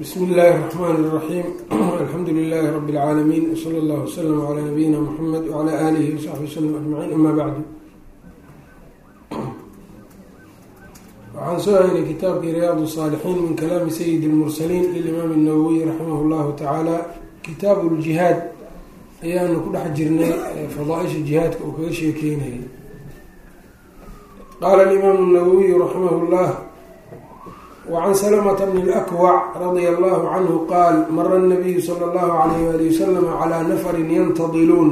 bsmi illaahi الرحmn الرaxيim alxamdu لilaahi rb اlcaalamiin wslى اllah wslm عlى nabiyina mxamed wعlى alihi وsaxbi wslm ajmaciin ama bacdu waxaan soo haynay kitaabkii riyaad الصاalixiin min kalaami sayidi اlmursaliin lilimaam الnawowiy raximah اllahu tacaala kitaabu اljihaad ayaanu ku dhex jirnay fadaaisha jihaadka uu kaga sheekeynayay qaala alimaam الnawowiyu raximah اllah wacan salamta bni lakwac radia allahu canhu qaal mara nabiyu sala allahu alayh wali wasalam calaa nafarin yantadiluun.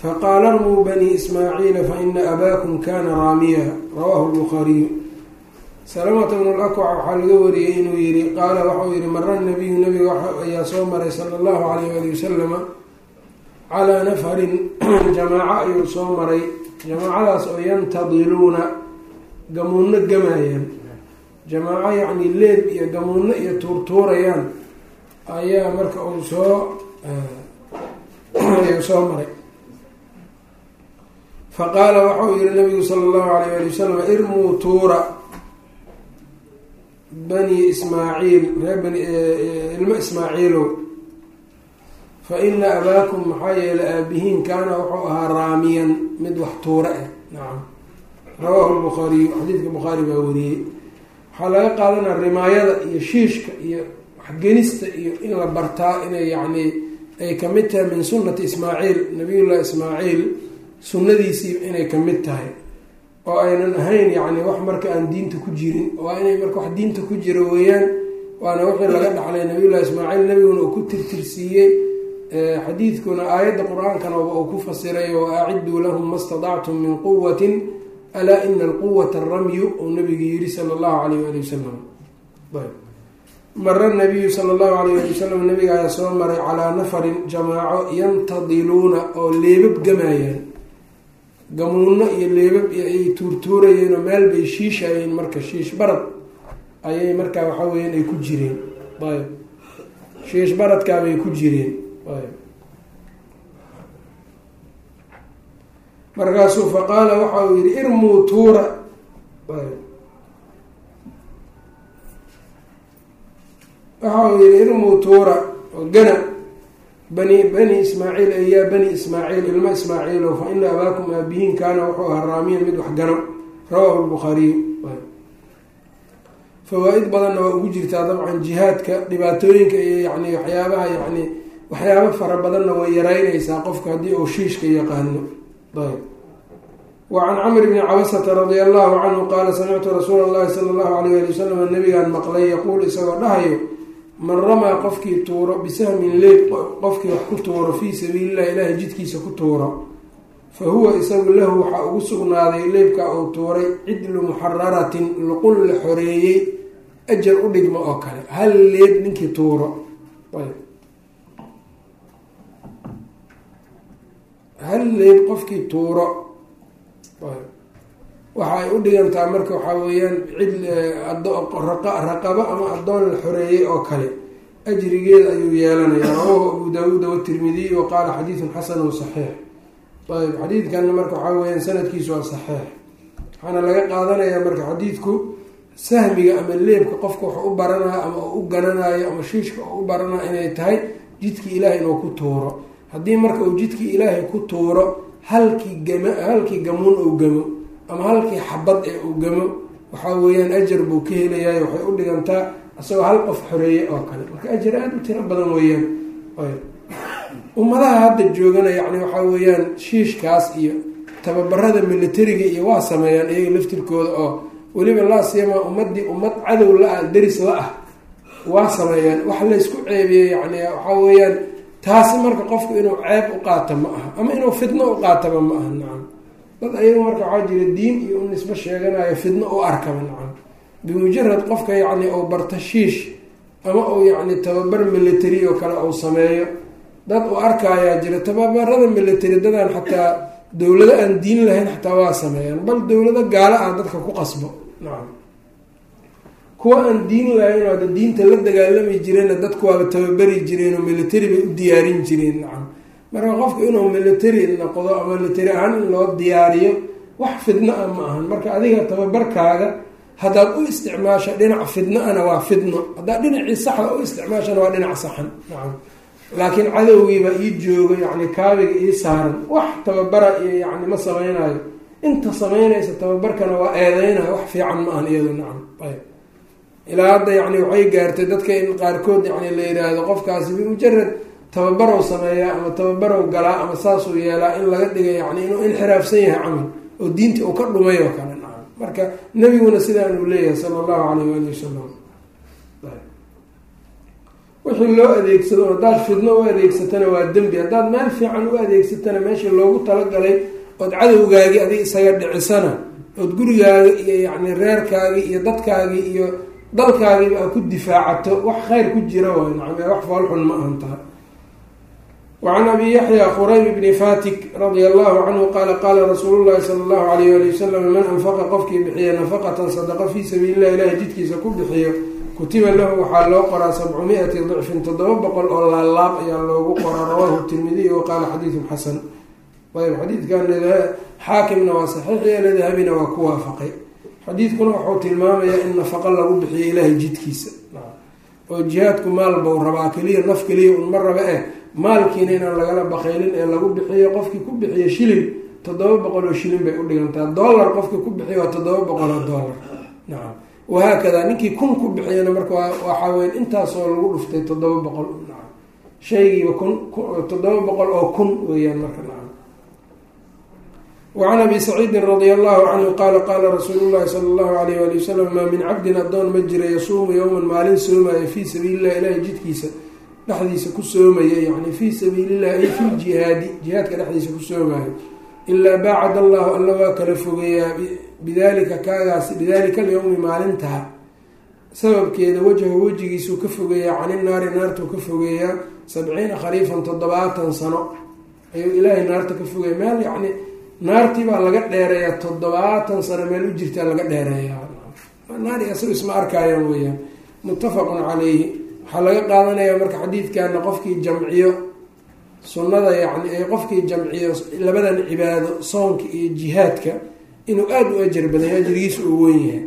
Faqaala armuu bani ismaaciila faina abaakum kana raamiya rawahu lbukhaariyu salamata bnu lakwac waxaa laga wariyey inuu yihi qaala waxau yihi mara nabiyu nabiga ayaa soo maray sala allahu alayh ali wasalama calaa nafarin jamaaco ayuu soo maray. Jamaacadaas oo yantadiluuna gamuuno gamayaan jamaaco yacni leeb iyo gamuuno iyo tuurtuurayaan ayaa marka uu soo ayuu soo maray. Fa qaala waxau yihi nabigu sala allahu alayh ali wasalam irmuu tuura bani ismaaciil reer bani ilmo ismaaciilow fa ina abaakum maxaa yeelay aabihiin kaana wuxuu ahaa raamiyan mid wax tuura ah nacam rawaahu lbukhaariyu xadiidka bukhaari baa wariyey waxaa laga qaadanaa rimaayada iyo shiishka iyo waxgenista iyo in la bartaa inay yacni ay ka mid tahay min sunnati ismaaciil nabiyullahi ismaaciil sunnadiisii inay ka mid tahay. Oo aynan ahayn yacni wax marka aan diinta ku jirin waa inay marka wax diinta ku jiro weeyaan waana wixii laga dhaxlay nabiyullahi ismaaciil nabiguna uu ku tirtirsiiyey xadiidkuna aayadda qur'aankana uu ku fasiray wa aciduu lahum ma stadactum min quwatin alaa ina alquwata aramyu uu nabigu yiri sala allahu alayh ali wasalam mara nabiyu sala allahu alayh ali wasalam nabiga ayaa soo maray calaa nafarin jamaaco yantadiluuna oo leebab gamayaan gamuuno iyo leebab ay tuurtuurayeen oo meel bay shiishayeen marka shiish barad ayay markaa waxaa weyaan ay ku jireen ayb shiish baradkaabay ku jireen ayb markaasuu faqaala waxa uu yihi irmuu tuura. Waxa uu yihi irmuu tuura oo gana bani bani ismaaciil ayaa bani ismaaciil ilmo ismaaciilo fa ina abaakum aabihiin kaana wuxuu ahaa raamiyan mid wax gano. Rawaahu lbukhaariyu fawaa-id badanna waa ugu jirtaa dabcan jihaadka dhibaatooyinka iyo yani waxyaabaha yani waxyaabo fara badanna way yareynaysaa qofka haddii uu shiishka yaqaano wacan camr bni cabasata radia allahu canhu qaala samictu rasuula allahi sala allahu alayh ali wasalam nabigaan maqlay yaquul isagoo dhahayo man ramaa qofkii tuuro bisahmin leeb qofkii wax ku tuuro fii sabiilillahi ilaahay jidkiisa ku tuuro. Fa huwa isagu lahu waxaa ugu sugnaaday leebka uu tuuray cidlu muxararatin luqun la xoreeyey ajar u dhigma oo kale. Hal leeb ninkii tuuro hal leeb qofkii tuuro. Waxa ay u dhigantaa marka waxaa weeyaan cid raqabo ama addoon la xoreeyey oo kale. Ajrigeeda ayuu yeelanayaa rawahu abu daawuuda watirmidiy wa qaala xadiidun xasanun saxiix. Ayb xadiidkanna marka waxaa weyaan sanadkiisu waa saxiix. Waxaana laga qaadanayaa marka xadiidku sahmiga ama leebka qofka wax u baranayo ama u gananayo ama shiishka u baranayo inay tahay jidkii ilaahay inuu ku tuuro haddii marka uu jidkii ilaahay ku tuuro halkii gama halkii gamuun uu gamo ama halkii xabad ee uu gamo waxaa weeyaan ajar buu ka helayaay waxay u dhigantaa isagoo hal qof xoreeye oo kale. Marka ajar aada u tiro badan weeyaan. Ummadaha hadda joogana yacni waxaa weeyaan shiishkaas iyo tababarada militariga iyo waa sameeyaan iyaga laftirkooda oo weliba laa siyama ummadii ummad cadow la-ah deris la-ah waa sameeyaan. Wax laysku ceebiye yacni waxaa weeyaan taasi marka qofku inuu ceeb u qaato ma aha ama inuu fidno u qaataba ma aha nacam. Dad ayagu marka waxaa jira diin iyo u nisbo sheeganayo fidno u arkaba nacam. Bimujarad qofka yacni uu barta shiish ama uu yacni tababar military oo kale uu sameeyo dad u arkayaa jira tababarada military dadaan xataa dowlado aan diin lahayn xataa waa sameeyaan bal dowlado gaalo ah dadka ku qasbo nacam kuwa aan diin lahayn oo ada diinta la dagaalami jireenna dadku waaba tababari jireen oo military bay u diyaarin jireen nacam. Marka qofku inuu military noqdo ama military ahaan in loo diyaariyo wax fidno ah ma ahan. Marka adiga tababarkaaga haddaad u isticmaasha dhinac fidno-ana waa fidno. Haddaad dhinacii saxda u isticmaashana waa dhinac saxan nacam. Laakiin cadowgiibaa ii joogo yacni kaabiga ii saaran. Wax tababara iyo yacni ma samaynayo. Inta samaynaysa tababarkana waa eedeynayo wax fiican ma ahan iyado nacam. Ayb ilaa hadda yacni waxay gaartay dadka in qaarkood yacni la yidhaahdo qofkaasi bimujarad tababarow sameeyaa ama tababarow galaa ama saasuu yeelaa in laga dhiga yacni inuu inxiraafsan yahay camal oo diinta uu ka dhumay oo kale nacam marka nebiguna sidaan uu leeyahay sala allahu caleyh waali wasalam wixii loo adeegsado haddaad fidno u adeegsatana waa dembi. Haddaad meel fiican u adeegsatana meeshii loogu talagalay ood cadowgaagii adig isaga dhicisana ood gurigaaga iyo yacni reerkaagii iyo dadkaagii iyo dalkaagiiba aad ku difaacato wax khayr ku jira waay ee wax foolxun ma ahantaa wacan abi yaxya qurayb bni fatik radia allahu canhu qaala qaala rasuulu llahi sala allahu alayh ali wasalam man anfaqa qofkii bixiya nafaqatan sadaqa fii sabiili illah ilahi jidkiisa ku bixiyo kutiba lahu waxaa loo qoraa sabcu mi-ati dicfin toddoba boqol oo laalaab ayaa loogu qoraa rawaahu tirmidiy wa qaala xadiidun xasan. Ayb xadiidkan xaakimna waa saxiix ladahabina waa ku waafaqay xadiidkuna wuxuu tilmaamayaa in nafaqo lagu bixiyo ilaahay jidkiisa. Oo jihaadku maal bau rabaa keliya naf keliya un ma raba eh. Maalkiina inaan lagala baqaylin ee lagu bixiyo qofkii ku bixiyo shilin toddoba boqol oo shilin bay udhigantaa dollar qofkii ku bixiyo waa toddoba boqol oo dollar. Nacam wahaakadaa ninkii kun ku bixiyana marka waxaa weya intaasoo lagu dhuftay toddoba boqol nacam shaygiiba kun toddoba boqol oo kun weeyaan marka nacam wacan abi saciidin radia allahu canhu qaala qaala rasuulu llahi sala allahu alayh ali wasalam maa min cabdin addoon ma jira yasuumu yowman maalin soomaya fii sabiilillahi ilahi jidkiisa dhexdiisa ku soomaya yani fii sabiilillahi ay fi ljihaadi jihaadka dhexdiisa ku soomayo ilaa baacad allahu alla waa kala fogeeyaa bidalika kaagaasi bidalika alyowmi maalintaa sababkeeda wajhu wejigiisuu ka fogeeyaa cani naari naartuu ka fogeeyaa sabciina khariifan toddobaatan sano ayuu ilaahay naarta ka fogeeya meel yacni naartii baa laga dheereeyaa toddobaatan sano meel u jirtaa laga dheereeyaa naari asaga isma arkaayaan weyaan muttafaqun calayhi. Waxaa laga qaadanayaa marka xadiidkana qofkii jamciyo sunnada yacni ee qofkii jamciyo labadan cibaado soonka iyo jihaadka inuu aada u ajar badanya ajrigiisa uu weyn yahay.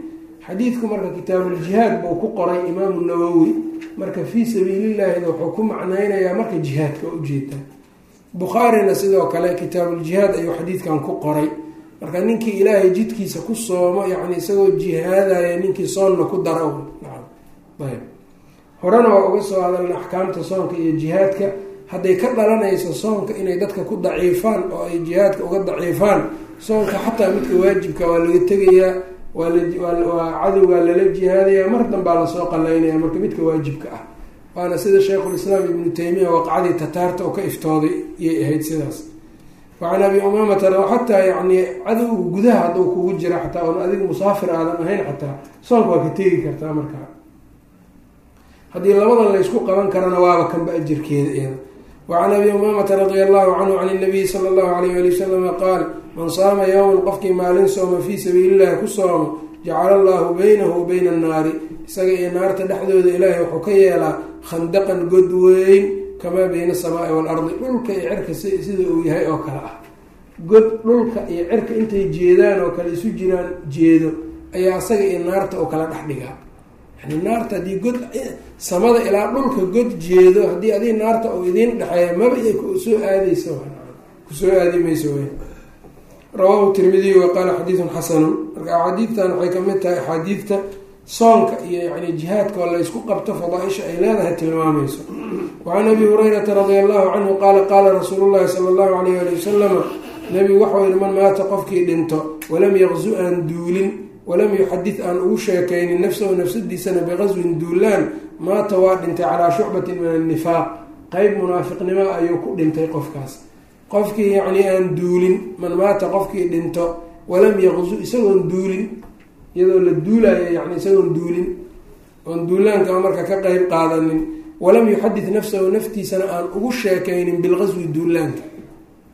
Xadiidku marka kitaabuljihaad buu ku qoray imaamu nawowi marka fii sabiilillahina wuxuu ku macnaynayaa marka jihaadka u jeedaa bukhaarina sidoo kale kitaabuuljihaad ayuu xadiidkan ku qoray. Marka ninkii ilaahay jidkiisa ku soomo yacni isagoo jihaadaya ninkii soonna ku dara ayb horena waa uga soo hadalna axkaamta soonka iyo jihaadka. Hadday ka dhalanayso soonka inay dadka ku daciifaan oo ay jihaadka uga daciifaan soonka xataa midka waajibka waa laga tegayaa waawaa cadowgaa lala jihaadaya mar danbaa la soo qalaynaya marka midka waajibka ah waana sida sheikhulislaam ibnu taymiya waqacdii tataarta oo ka iftooday iyay ahayd sidaas. Wacan abi umaamata xataa yani cadowga gudaha hadduu kugu jira xataa oon adiga musaafir aadan ahayn xataa soonka waa ka tegi kartaa markaa haddii labadan laysku qaban karana waaba kanba ajirkeeda iyada. Wacan abi umaamata radia allahu canhu can inabiyi sala allahu alayh ali wasalama qaal man saama yowman qofkii maalin sooma fii sabiilillahi ku soomo jacala allahu baynahu bayna annaari isaga iyo naarta dhexdooda ilaahay wuxuu ka yeelaa khandaqan god weyn kamaa bayna asamaai waalardi dhulka iyo cirka sida uu yahay oo kale ah. God dhulka iyo cirka intay jeedaan oo kale isu jiraan jeedo. Ayaa isaga iyo naarta oo kala dhex dhigaa yani naarta haddii god samada ilaa dhulka god jeedo haddii adig naarta uu idiin dhexeeya maba iyo ku soo aadeysa ku soo aadi mayso w rawaahu tirmidiy wa xadiidun xasanun. Marka axaadiidtan waxay ka mid tahay axaadiidta soonka iyo yani jihaadka oo laysku qabto fadaaisha ay leedahay tilmaamayso. Wacan abi hurayrata radia allahu canhu qaala qaala rasuulu llahi sala allahu alayh ali wasalama nabigu waxau yihi man maata qofkii dhinto walam yaqzu aan duulin walam yuxadid aan ugu sheekaynin nafsahu nafsadiisana biqaswin duulaan maata waa dhintay calaa shucbatin min annifaaq. Qeyb munaafiqnimo ayuu ku dhintay qofkaas. Qofkii yacni aan duulin man maata qofkii dhinto walam yaqzu isagoon duulin iyadoo la duulayo yani isagoon duulin oon duulaankama marka ka qeyb qaadanin walam yuxadid nafsahu naftiisana aan ugu sheekaynin bilqaswi duulaanka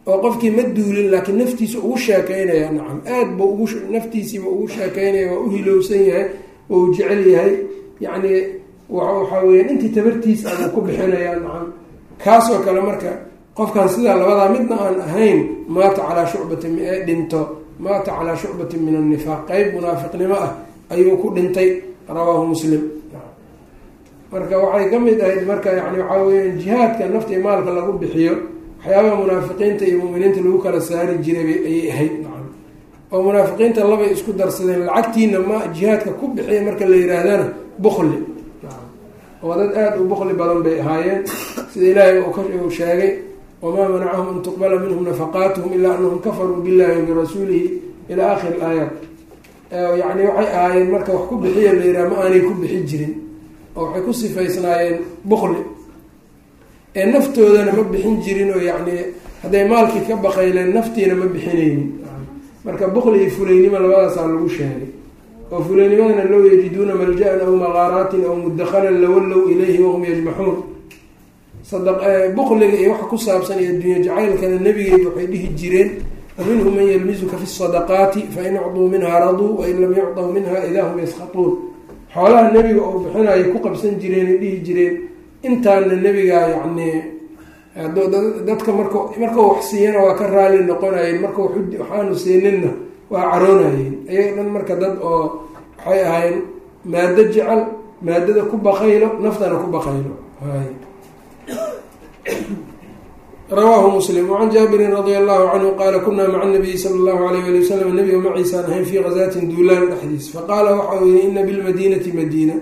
oo qofkii ma duulin laakiin naftiisa ugu sheekeynaya nacam aada ba ugu naftiisiiba ugu sheekeynaya waa u hilowsan yahay waa u jecel yahay yacni waxaa weya intii tabartiisa abuu ku bixinayaa nacam. Kaasoo kale marka qofkan sidaa labadaa midna aan ahayn maata calaa shucbatin ee dhinto maata calaa shucbatin min annifaaq. Qeyb munaafiqnimo ah ayuu ku dhintay rawaahu muslim. Marka waxay ka mid ahayd marka yani waxaa weya jihaadka nafta iyo maalka lagu bixiyo waxyaabaha munaafiqiinta iyo muminiinta lagu kala saari jiray ayay ahayd. Oo munaafiqiinta labay isku darsadeen lacagtiina ma jihaadka ku bixiya marka la yihaahdana bukli. Oo dad aada u bukli badan bay ahaayeen. Sida ilaahay uu sheegay wamaa manacahum an tuqbala minhum nafaqaatuhum ilaa anahum kafaruu billahi birasuulihi ilaa akhiri aayaat yacni waxay ahaayeen marka wax ku bixiya la yidhaha ma aanay ku bixi jirin. oo waxay ku sifaysnaayeen bukli ee naftoodana ma bixin jirin oo yacni hadday maalkii ka baqayleen naftiina ma bixinaynin. Marka bukli iyo fulaynimo labadaasaa lagu sheegay. Oo fulaynimadana low yajiduuna malja-an aw maqaaraatin aw mudakhalan lawallow ilayhi wahum yajmaxuun bukliga iyo waxa ku saabsan iyo addunya jacaylkana nabigeyga waxay dhihi jireen waminhum man yalmizuka fi sadaqaati fain ucduu minha raduu wain lam yucdaw minha idaa hum yaskatuun xoolaha nebiga oo bixinayo ku qabsan jireenay dhihi jireen intaana nebigaa yacni dadka marka markau wax siiyana waa ka raali noqonayeen marka waxaanu siininna waa caroonayeen. Ayaga dhan marka dad oo waxay ahayn maado jecel maadada ku baqaylo naftana ku baqaylo rawaahu muslim wacan jaabirin radia allahu canhu qaala kunaa maca nabiyi sala allahu alayh ali wasalam nabiga maciisaan ahayn fii khazaatin duulaan dhexdiis faqaala waxa uu yihi ina bilmadiinati madiina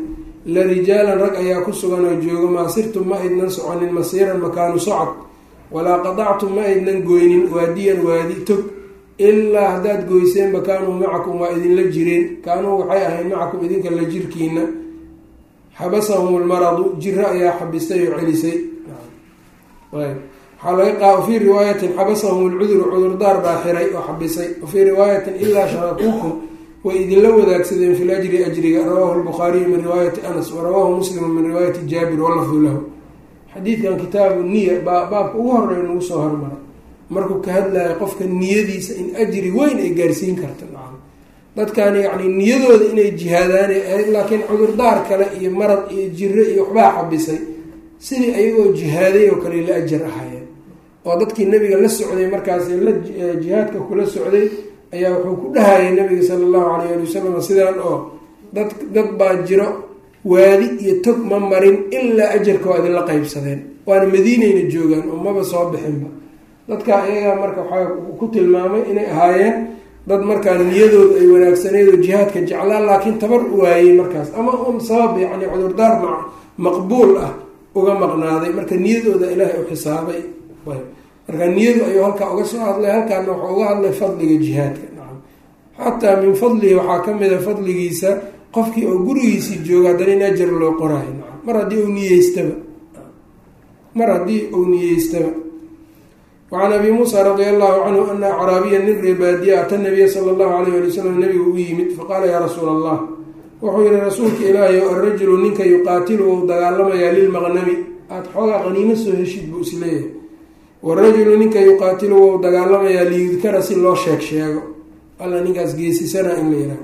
la rijaalan rag ayaa ku sugan oo jooga maa sirtum ma aydnan soconin masiiran makaanu socod walaa qadactum ma aydnan goynin waadiyan waadi tog ilaa haddaad goyseenba kaanuu macakum waa idinla jireen kaanuu waxay ahayn macakum idinka la jirkiina xabasahum lmaradu jiro ayaa xabistay oo celisay fii riwaayatin xabasahum lcuduru cudurdaar baa xiray oo xabisay. Wafii riwaayatin ilaa sharakuukum way idinla wadaagsadeen fi lajri ajriga rawaahu lbukhaariyu min riwaayati anas warawaahu muslimu min riwaayati jaabir walafdu lahu. Xadiidkan kitaabu niya baa baabka ugu horreeya nagu soo hormaray. Markuu ka hadlayo qofka niyadiisa in ajri weyn ay gaarsiin karta nacam. Dadkan yacni niyadooda inay jihaadaan laakiin cudurdaar kale iyo marad iyo jiro iyo waxbaa xabisay sidii ayagoo jihaaday oo kale la ajar ahayeen oo dadkii nabiga la socday markaas la jihaadka kula socday ayaa wuxuu ku dhahayay nabiga sala allahu alayh ali wasalam sidaan oo dad dad baa jiro waadi iyo tog ma marin ilaa ajarka waa idinla qeybsadeen waana madiinayna joogaan oo maba soo bixinba. Dadka iyagaa marka waxaa ku tilmaamay inay ahaayeen dad markaa niyadooda ay wanaagsaneyd oo jihaadka jeclaan laakiin tabar waayey markaas. Ama un sabab yacni cudurdaar maqbuul ah uga maqnaaday. Marka niyadooda ilaahay u xisaabay. Marka niyadu ayuu halkaa uga soo hadlay halkaana waxuu uga hadlay fadliga jihaadka. Xataa min fadlihi waxaa ka mid a fadligiisa qofkii oo gurigiisii jooga haddana in ajar loo qoraayo nacam mar haddii uu niyeystaba mar haddii uu niyeystaba wacan abi muusa radia allahu canhu ana acraabiya nin reebaadiya ata nabiya sala allahu alayh ali wasalam nabigu u yimid faqaala yaa rasuula allah wuxuu yihi rasuulka ilaahay o arajulu ninka yuqaatilu ou dagaalamayaa lilmaqnami aada xoogaa qaniimo soo heshid buu is leeyahay warajulu ninka yuqaatilu wou dagaalamayaa liyudkara si loo sheeg sheego. Alla ninkaas geesisana in la yihaaho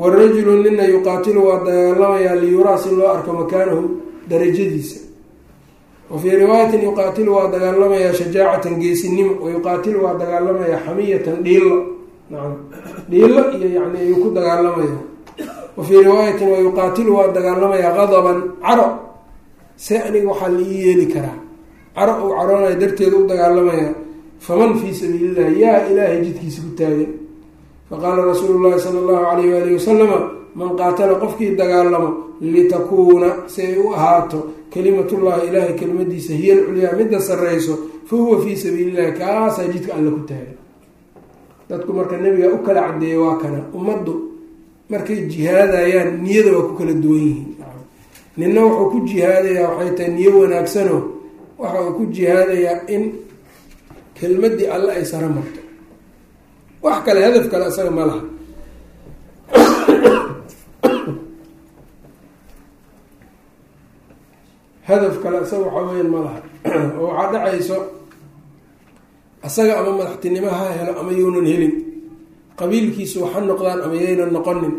warajulu nina yuqaatilu waa dagaalamayaa liyuraa si loo arko makaanahu darajadiisa. Wa fii riwaayatin yuqaatilu waa dagaalamayaa shajaacatan geesinimo wa yuqaatilu waa dagaalamayaa xamiyatan dhiillo. Nacam dhiillo iyo yani ayuu ku dagaalamayaa wa fii riwaayatin wa yuqaatilu waa dagaalamayaa qadaban caro see aniga waxaa la ii yeeli karaa caro uu caroonaya darteeda u dagaalamaya faman fii sabiili illahi yaa ilaahay jidkiisa ku taagan faqaala rasuulu llahi sala allahu alayh waalihi wasalama man qaatala qofkii dagaalamo litakuuna si ay u ahaato kalimatullahi ilaahay kelimadiisa hiya alculyaa midda sarreyso fa huwa fii sabiili illahi kaasaa jidka alle ku taagan dadku marka nebiga u kala cadeeya waa kana ummaddu markay jihaadayaan niyada waa ku kala duwan yihiin. Ninna wuxuu ku jihaadayaa waxay tahay niyo wanaagsano waxa uu ku jihaadayaa in kelmadii alle ay saro marto. Wax kale hadaf kale isaga ma laha. Hadaf kale isaga waxaa weyan ma laha. Oo waxaa dhacayso isaga ama madaxtinimo ha helo ama yownan helin qabiilkiisu waxa noqdaan ama yaynan noqonin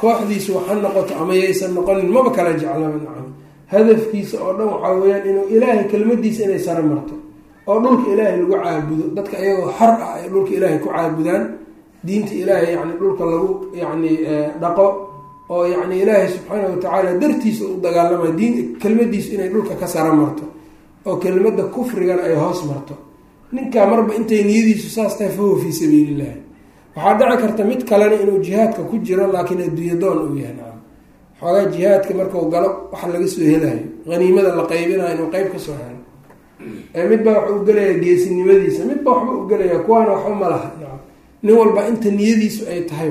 kooxdiisu waxa noqoto ama yaysan noqonin maba kala jeclaba nacam hadafkiisa oo dhan waxaa weyaan inuu ilaahay kelmadiisa inay saro marto oo dhulka ilaahay lagu caabudo. Dadka iyagoo xor ah ay dhulka ilaahay ku caabudaan diinta ilaahay yani dhulka lagu yani dhaqo oo yacni ilaahay subxaana watacaala dartiisa u dagaalamaya diin kelmadiisu inay dhulka ka sara marto oo kelmadda kufrigana ay hoos marto. Ninkaa marba intay niyadiisu saas tahay fahuwa fii sabiilillahi waxaa dhici karta mid kalena inuu jihaadka ku jiro laakiin adduunye doon uu yahay. Nacam xoogaa jihaadka markau galo waxa laga soo helayo. Haniimada la qaybinayo inuu qeyb ka soo helo. Ee midbaa waxa u gelayaa geesinimadiisa midba waxba u gelaya kuwaana waxba ma laha nacam nin walba inta niyadiisu ay tahay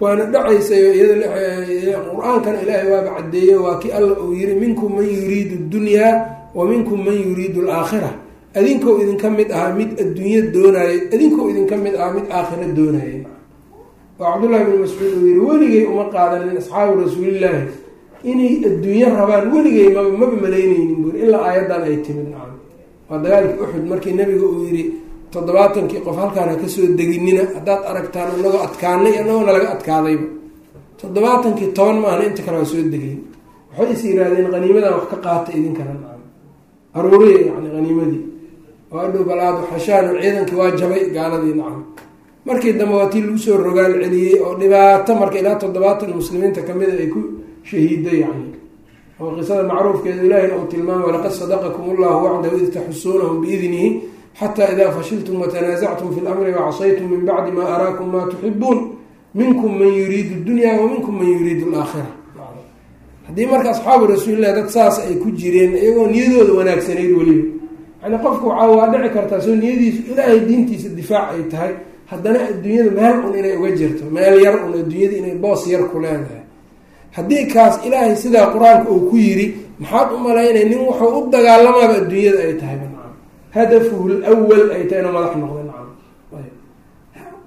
waana dhacaysayo iyada qur'aankana ilaahay waaba caddeeyo waa kii alla uu yiri minkum man yuriidu dunyaa wa minkum man yuriidu alaakhira adinkou idinka mid ahaa mid adduunyo doonaayo adinkou idinka mid ahaa mid aakhira doonaaye oo cabdullahi bn mascuud uu yiri weligay uma qaadanin asxaabu rasuulillaahi. Inay adduunyo rabaan weligay maba maba malaynaynin buuri ilaa aayaddan ay timid. Nacam waa dagaalkii uxud markii nabiga uu yidhi toddobaatankii qof halkaan ha ka soo deginina haddaad aragtaan inagoo adkaanay inagoona laga adkaadayba. Toddobaatankii toban maahna inta kale waa soo degayn waxay is yiraahdeen haniimadan wax ka qaata idinkana. Nacam aruuriya yani haniimadii oo adhow balaad xashaano ciidankii waa jabay gaaladii nacam markii dambe waa tii lagu soo rogaal celiyey oo dhibaato marka ilaa toddobaatan muslimiinta kamida ay ku shahiiday yani oo qisada macruufkeeda ilaahina uu tilmaamay walaqad sadaqakum allahu wacdahu id taxusuunahum biidnihi xataa idaa fashiltum watanaasactum fi lamri wacasaytum min bacdi maa araakum maa tuxibuun minkum man yuriidu dunya wa minkum man yuriidu alaakhira haddii marka asxaabu rasuulilah dad saas ay ku jireen iyagoo niyadooda wanaagsanayd weliba yani qofku waxaa waa dhici kartaa soo niyadiisu ilaahay diintiisa difaac ay tahay haddana adduunyada meel un inay uga jirto meel yar un adduunyada inay boos yar ku leedahay. Haddii kaas ilaahay sidaa qur'aanka uu ku yiri maxaad u malaynay nin wuxuu u dagaalamaaba adduunyada ay tahay nacam hadafuhu lwal ay tahay inuu madax noqda nacam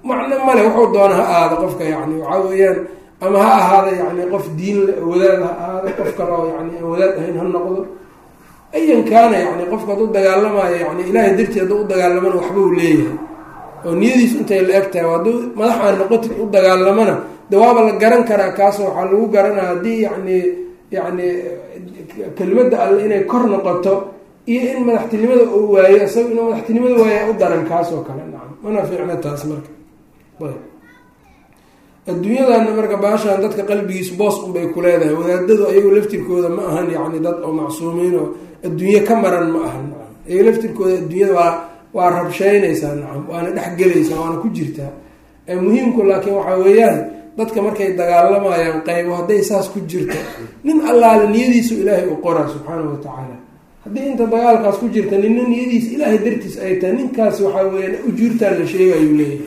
macno male wuxuu doona ha ahaada qofka yani waxaa weeyaan ama ha ahaada yani qof diin wadaad ha ahaada qof kale oo yani wadaad ahayn ha noqdo ayan kaana yani qofka ad u dagaalamayo yani ilaahay dartii hadduu u dagaalamana waxba u leeyahay. Oo niyadiisu intay la eg tahay hadduu madax aan noqotid u dagaalamana de waaba la garan karaa kaasoo waxaa lagu garanaa haddii yani yani kelmadda alle inay kor noqoto iyo in madaxtinimada uu waayo isaga inuu madaxtinimada waaya u daran kaasoo kale. Nacam mana fiicna taas marka adduunyadana marka baashaan dadka qalbigiisu boos unbay ku leedahay. Wadaadadu ayagu laftirkooda ma ahan yani dad oo macsuumiin oo adduunye ka maran ma ahan. Nacam ayagu laftirkooda adduunyada waa waa rabsheynaysaa nacam waana dhexgelaysaa waana ku jirtaa. Muhiimku laakiin waxaa weeyaan dadka markay dagaalamayaan qaybo hadday saas ku jirto nin allaale niyadiisu ilaahay u qoraa subxaanahu watacaala haddii inta dagaalkaas ku jirta nina niyadiisa ilaahay dartiis ay tahay ninkaas waxaa weyaan ujuurtaan la sheegayuu leeyahay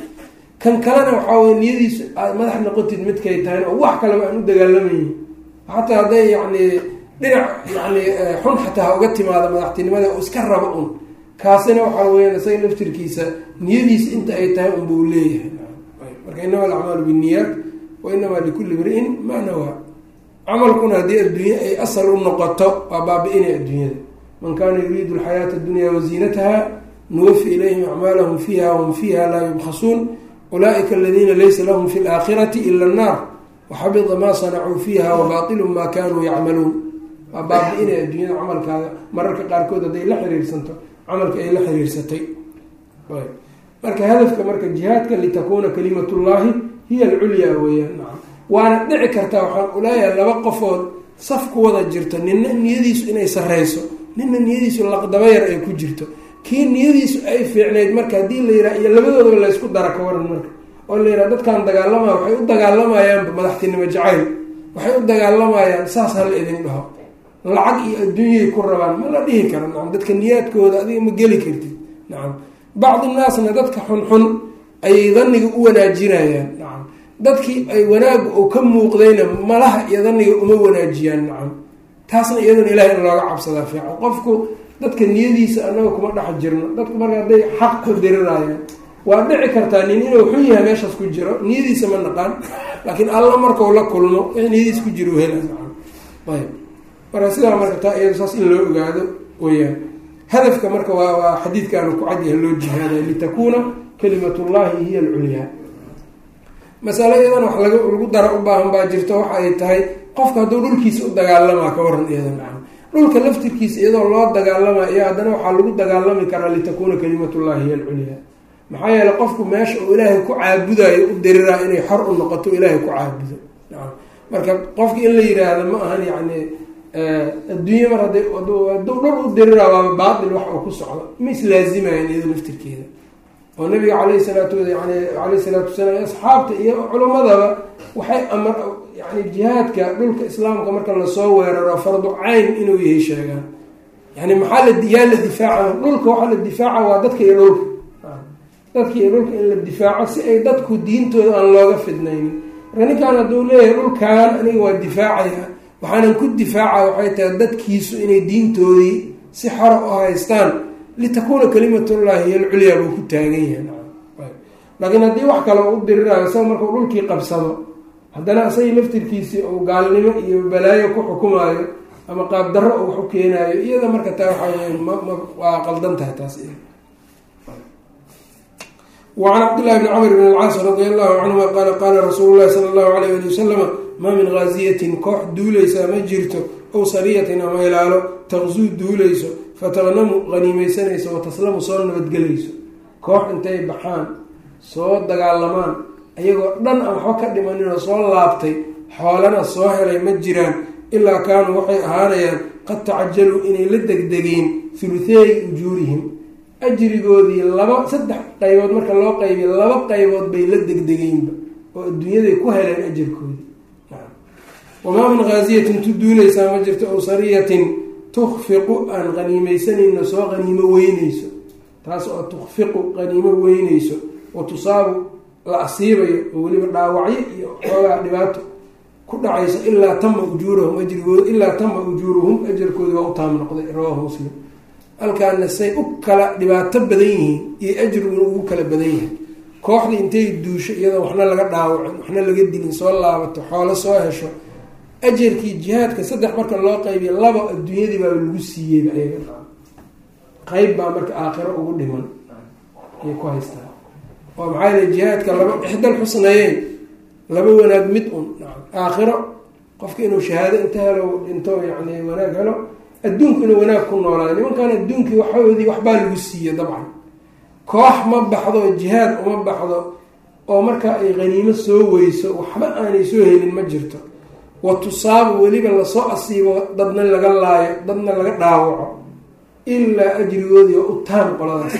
kan kalena waxaa wey niyadiisu aad madax noqotid midkay tahay oo wax kaleba aan u dagaalamayni xataa hadday yani dhinac yani xun xataa ha uga timaado madaxtinimada oo iska rabo un kaasina waxaa weyaan isaga laftirkiisa niyadiisa inta ay tahay unbuu leeyahay. Marka inama alacmaalu binniyaat wa inamaa likulli mri'in maa nawaa camalkuna haddii adduunye ay asal u noqoto waa baabi'inay adduunyada. Man kaana yuriidu alxayaata addunya waziinataha nuwafi ilayhim acmaalahum fiiha wahum fiiha laa yubkhasuun ulaaika aladiina laysa lahum fi laakhirati ila annaar waxabida maa sanacuu fiiha wabaatilu maa kaanuu yacmaluun waa baabi'inay adduunyada camalkaaga mararka qaarkood hadday la xiriirsanto camalka ay la xiriirsatay marka hadafka marka jihaadka litakuuna kalimatullahi hiya alculyaa weyaan waana dhici kartaa waxaan ulaayaha laba qofood saf ku wada jirto nina niyadiisu inay sareyso nina niyadiisu laqdaba yar ay ku jirto kii niyadiisu ay fiicnayd marka haddii la yidhaha iyo labadoodaba laysku dara ka waran marka. Oo la yidhaha dadkan dagaalamaya waxay u dagaalamayaanba madaxtinimo jacayl waxay u dagaalamayaan saas hala idin dhaho. Lacag iyo adduunyay ku rabaan ma la dhihi kara nacam. Dadka niyaadkooda adiga ma geli kartid nacam. Bacdi naasna dadka xunxun ayay daniga u wanaajinayaan nacam. Dadkii ay wanaagga oo ka muuqdayna malaha iyo daniga uma wanaajiyaan nacam. Taasna iyaduna ilahay in looga cabsadaa fiican. Qofku dadka niyadiisa anaga kuma dhex jirno. Dadku marka hadday xaq ku dirirayaan waa dhici kartaa nin inuu xun yahay meeshaas ku jiro. Niyadiisa ma naqaan laakiin alla markau la kulmo wix niyadiisa ku jiro ayb marka sidaa marka taa iyado saas in loo ogaado weyaan hadafka marka waa waa xadiidkaana ku cadyaha loo jihaaday litakuuna kalimat llahi hiya alculyaa. Masale iyadan wax lagu dara u baahan baa jirto waxa ay tahay qofka hadduu dhulkiisa u dagaalamaa ka waran iyadan dhulka laftirkiisa iyadoo loo dagaalama iyo haddana waxaa lagu dagaalami karaa litakuuna kalimat llahi hiya alculyaa maxaa yeele qofku meesha uu ilaahay ku caabudayo u diriraa inay xor u noqoto ilaahay ku caabudo. Marka qofka in la yiraahdo ma ahan yani adduunye mar hadday hadduu dhul u diriraa waaba baatil wax uu ku socdo. Ma islaazimayan iyado laftirkeeda. Oo nabiga caleyhi salaatu yani caleyhi salaatu wasalaam asxaabta iyo culamadaba waxay amar yani jihaadka dhulka islaamka marka la soo weeraro fardu cayn inuu yahay sheegaan. Yani maxaa la yaa la difaaca? Dhulka waxaa la difaaca waa dadka iyo dhulka. Dadka iyo dhulka in la difaaco si ay dadku diintooda aan looga fidnaynin marka ninkan hadduu leeyahay dhulkan aniga waa difaacaya waxaanan ku difaaca waxay tahay dadkiisu inay diintoodii si xora u haystaan. Litakuuna kalimatullahi hiy alculyaa buu ku taagan yahay. Laakiin haddii wax kale u diriraayo isaga markuu dhulkii qabsado haddana isagii laftirkiisii uu gaalnimo iyo balaayo ku xukumaayo ama qaabdarro uu wax keenaayo iyada marka taa waxaa ma ma waa qaldan tahay taas wacan cabdillahi bni camr bn alcaas radi allahu canhuma qaala qaala rasuulu llahi sala allahu alayh ali wasalama maa min ghaasiyatin koox duulaysaa ma jirto ow sariyatin ama ilaalo taqsuu duulayso fataqnamu haniimeysanayso wataslamu soo nabadgelayso. Koox intay baxaan soo dagaalamaan ayagoo dhan aan waxba ka dhimaninoo soo laabtay xoolana soo helay ma jiraan ilaa kaanuu waxay ahaanayaan qad tacajaluu inay la degdegeen thulutheey ujuurihim. Ajrigoodii laba saddex qaybood marka loo qaybiy laba qaybood bay la degdegeenba oo adduunyaday ku heleen ajarkoodii wamaa min ghaasiyatin tu duulaysaa ma jirto ow sariyatin tukfiqu aan qaniimeysanayno soo qaniimo weyneyso taas oo tukfiqu qaniimo weyneyso wa tusaabu la asiibayo oo weliba dhaawacyo iyo xoogaa dhibaato ku dhacayso ilaa tama ujuurahum ajrigooda ilaa tama ujuuruhum ajarkoodi waa u taam noqday rawaahu muslim. Halkaana say u kala dhibaato badan yihiin iyo ajriguna ugu kala badan yahay. Kooxdii intay duusho iyadoo waxna laga dhaawacin waxna laga dilin soo laabato xoolo soo hesho. Ajarkii jihaadka saddex marka loo qaybiya laba adduunyadii baaba lagu siiyeyba ayaga qeyb baa marka aakhiro ugu dhiman. Ayay ku haystaan oo maxaa yele jihaadka laba ixdal xusnayeyn? Laba wanaag mid un. Aakhiro qofka inuu shahaado inta helo dhinto yani wanaag helo adduunku inuu wanaag ku noolaayo nimankan adduunkii waxoodii waxbaa lagu siiye dabcan. Koox ma baxdo jihaad uma baxdo oo marka ay qaniimo soo weyso waxba aanay soo helin ma jirto. Wa tusaabu weliba la soo asiibo dadna laga laayo dadna laga dhaawaco. Ilaa ajrigoodii oo u taan qoladaas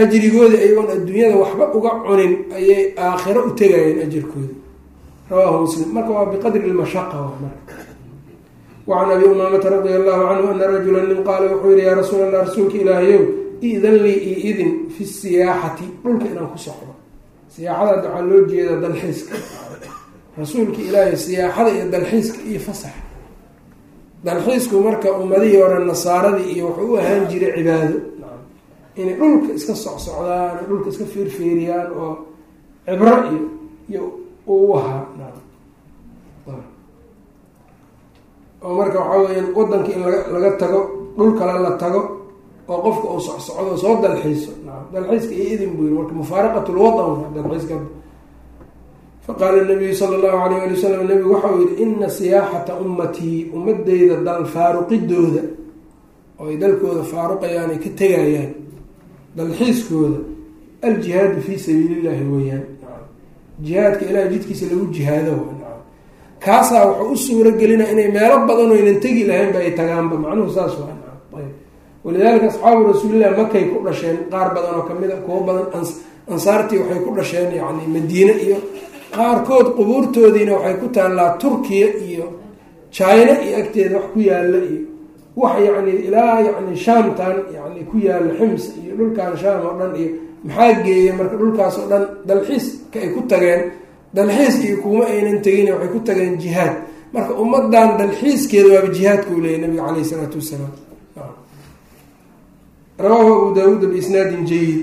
ajrigoodii ayagoon adduunyada waxba uga cunin ayay aakhiro u tegayeen ajarkoodi rawaahu muslim. Marka waa biqadri lmashaqa marka wacan abi umaamata radia allahu canhu ana rajula nin qaala wuxuu yihi yaa rasuul allah rasuulka ilaahayow idan lii io idin fi siyaaxati dhulka inaan ku socdo. Siyaaxadaad waxaa loo jeedaa dalxiiska. Rasuulka ilaahay siyaaxada iyo dalxiiska iyo fasax dalxiisku marka ummadihii hore nasaaradii iyo wuxuu u ahaan jiray cibaado inay dhulka iska socsocdaan dhulka iska fiirfiiriyaan oo cibro iyo iyo u ahaa oo marka waxaa weya wadanka in laga laga tago dhul kale la tago oo qofka uu socsocdo soo dalxiiso dalxiiska iyo idin buu yiri marka mufaaraqat lwadan dalxiiska. Faqaala nabiyu sala allahu alayh ali wasalam nabigu waxau yihi ina siyaaxata ummatii ummadeyda dal faaruqidooda oo ay dalkooda faaruqayaan ay ka tegayaan dalxiiskooda aljihaadu fii sabiilillahi weeyaan. Jihaadka ilahay jidkiisa lagu jihaado kaasaa wuxuu u suuro gelina inay meelo badan oo ynan tegi lahaynba ay tagaanba macnuhu saas walidaalika asxaabu rasuulilah makay ku dhasheen qaar badan oo ka mid a kuwo badan ansaartii waxay ku dhasheen yani madiine iyo qaarkood qubuurtoodiina waxay ku taallaa turkiya iyo china iyo agteeda wax ku yaalla iyo wax yacni ilaa yacni shaamtan yani ku yaalla xims iyo dhulkan shaam oo dhan iyo maxaa geeya marka dhulkaas oo dhan dalxiiska ay ku tageen dalxiis iyo kuma aynan tegin waxay ku tageen jihaad. Marka ummadan dalxiiskeeda waaba jihaadka u leeyay nabiga caleyh isalaatu wasalaam. Rawaahu abu daawuud biisnaadin jayid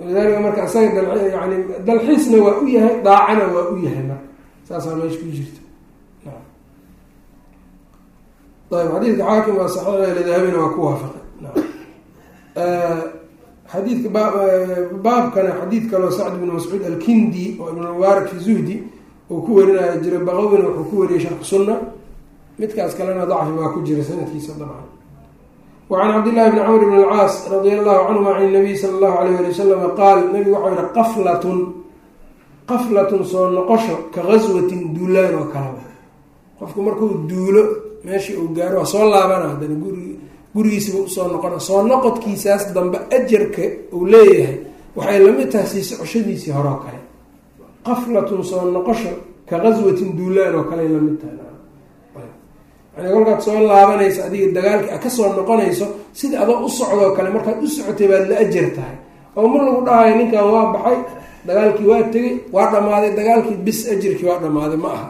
walidaalika marka isaga yani dalxiisna waa u yahay daacana waa u yahay marka. Saasaa meesha ku jirta ayb xadiidka xaakim waa saxiix dahabina waa ku waafaqay xadiidka baabkana xadiid kaloo sacd ibn mascuud alkindi oo ibn mubaarak fi zuhdi uu ku warinayo jira baqawina wuxuu ku wariyay sharku sunna midkaas kalena dacfi baa ku jira sanadkiisa dabcan wacan cabdillahi bni camr bn alcaas radia allahu canhuma can nabiy sala allahu alayh ali wasalama qaal nabigu waxau yihi qaflatun qaflatun soo noqosho ka gaswatin duulaan oo kaleba qofku markuu duulo meeshii uu gaaro waa soo laabana haddana guri gurigiisiba u soo noqona. Soo noqodkiisaas dambe ajarka uu leeyahay waxay la mid tahay sii socoshadiisii horeo kale. Qaflatun soo noqosho ka gaswatin duulaan oo kale la mid tahay. Kolkaad soo laabanayso adiga dagaalkii a ka soo noqonayso sida adoo u socdoo kale markaad u socotay baad la ajar tahay. Oo mar lagu dhahayo ninkan waa baxay dagaalkii waa tegay waa dhammaaday dagaalkii bis ajirkii waa dhammaaday ma aha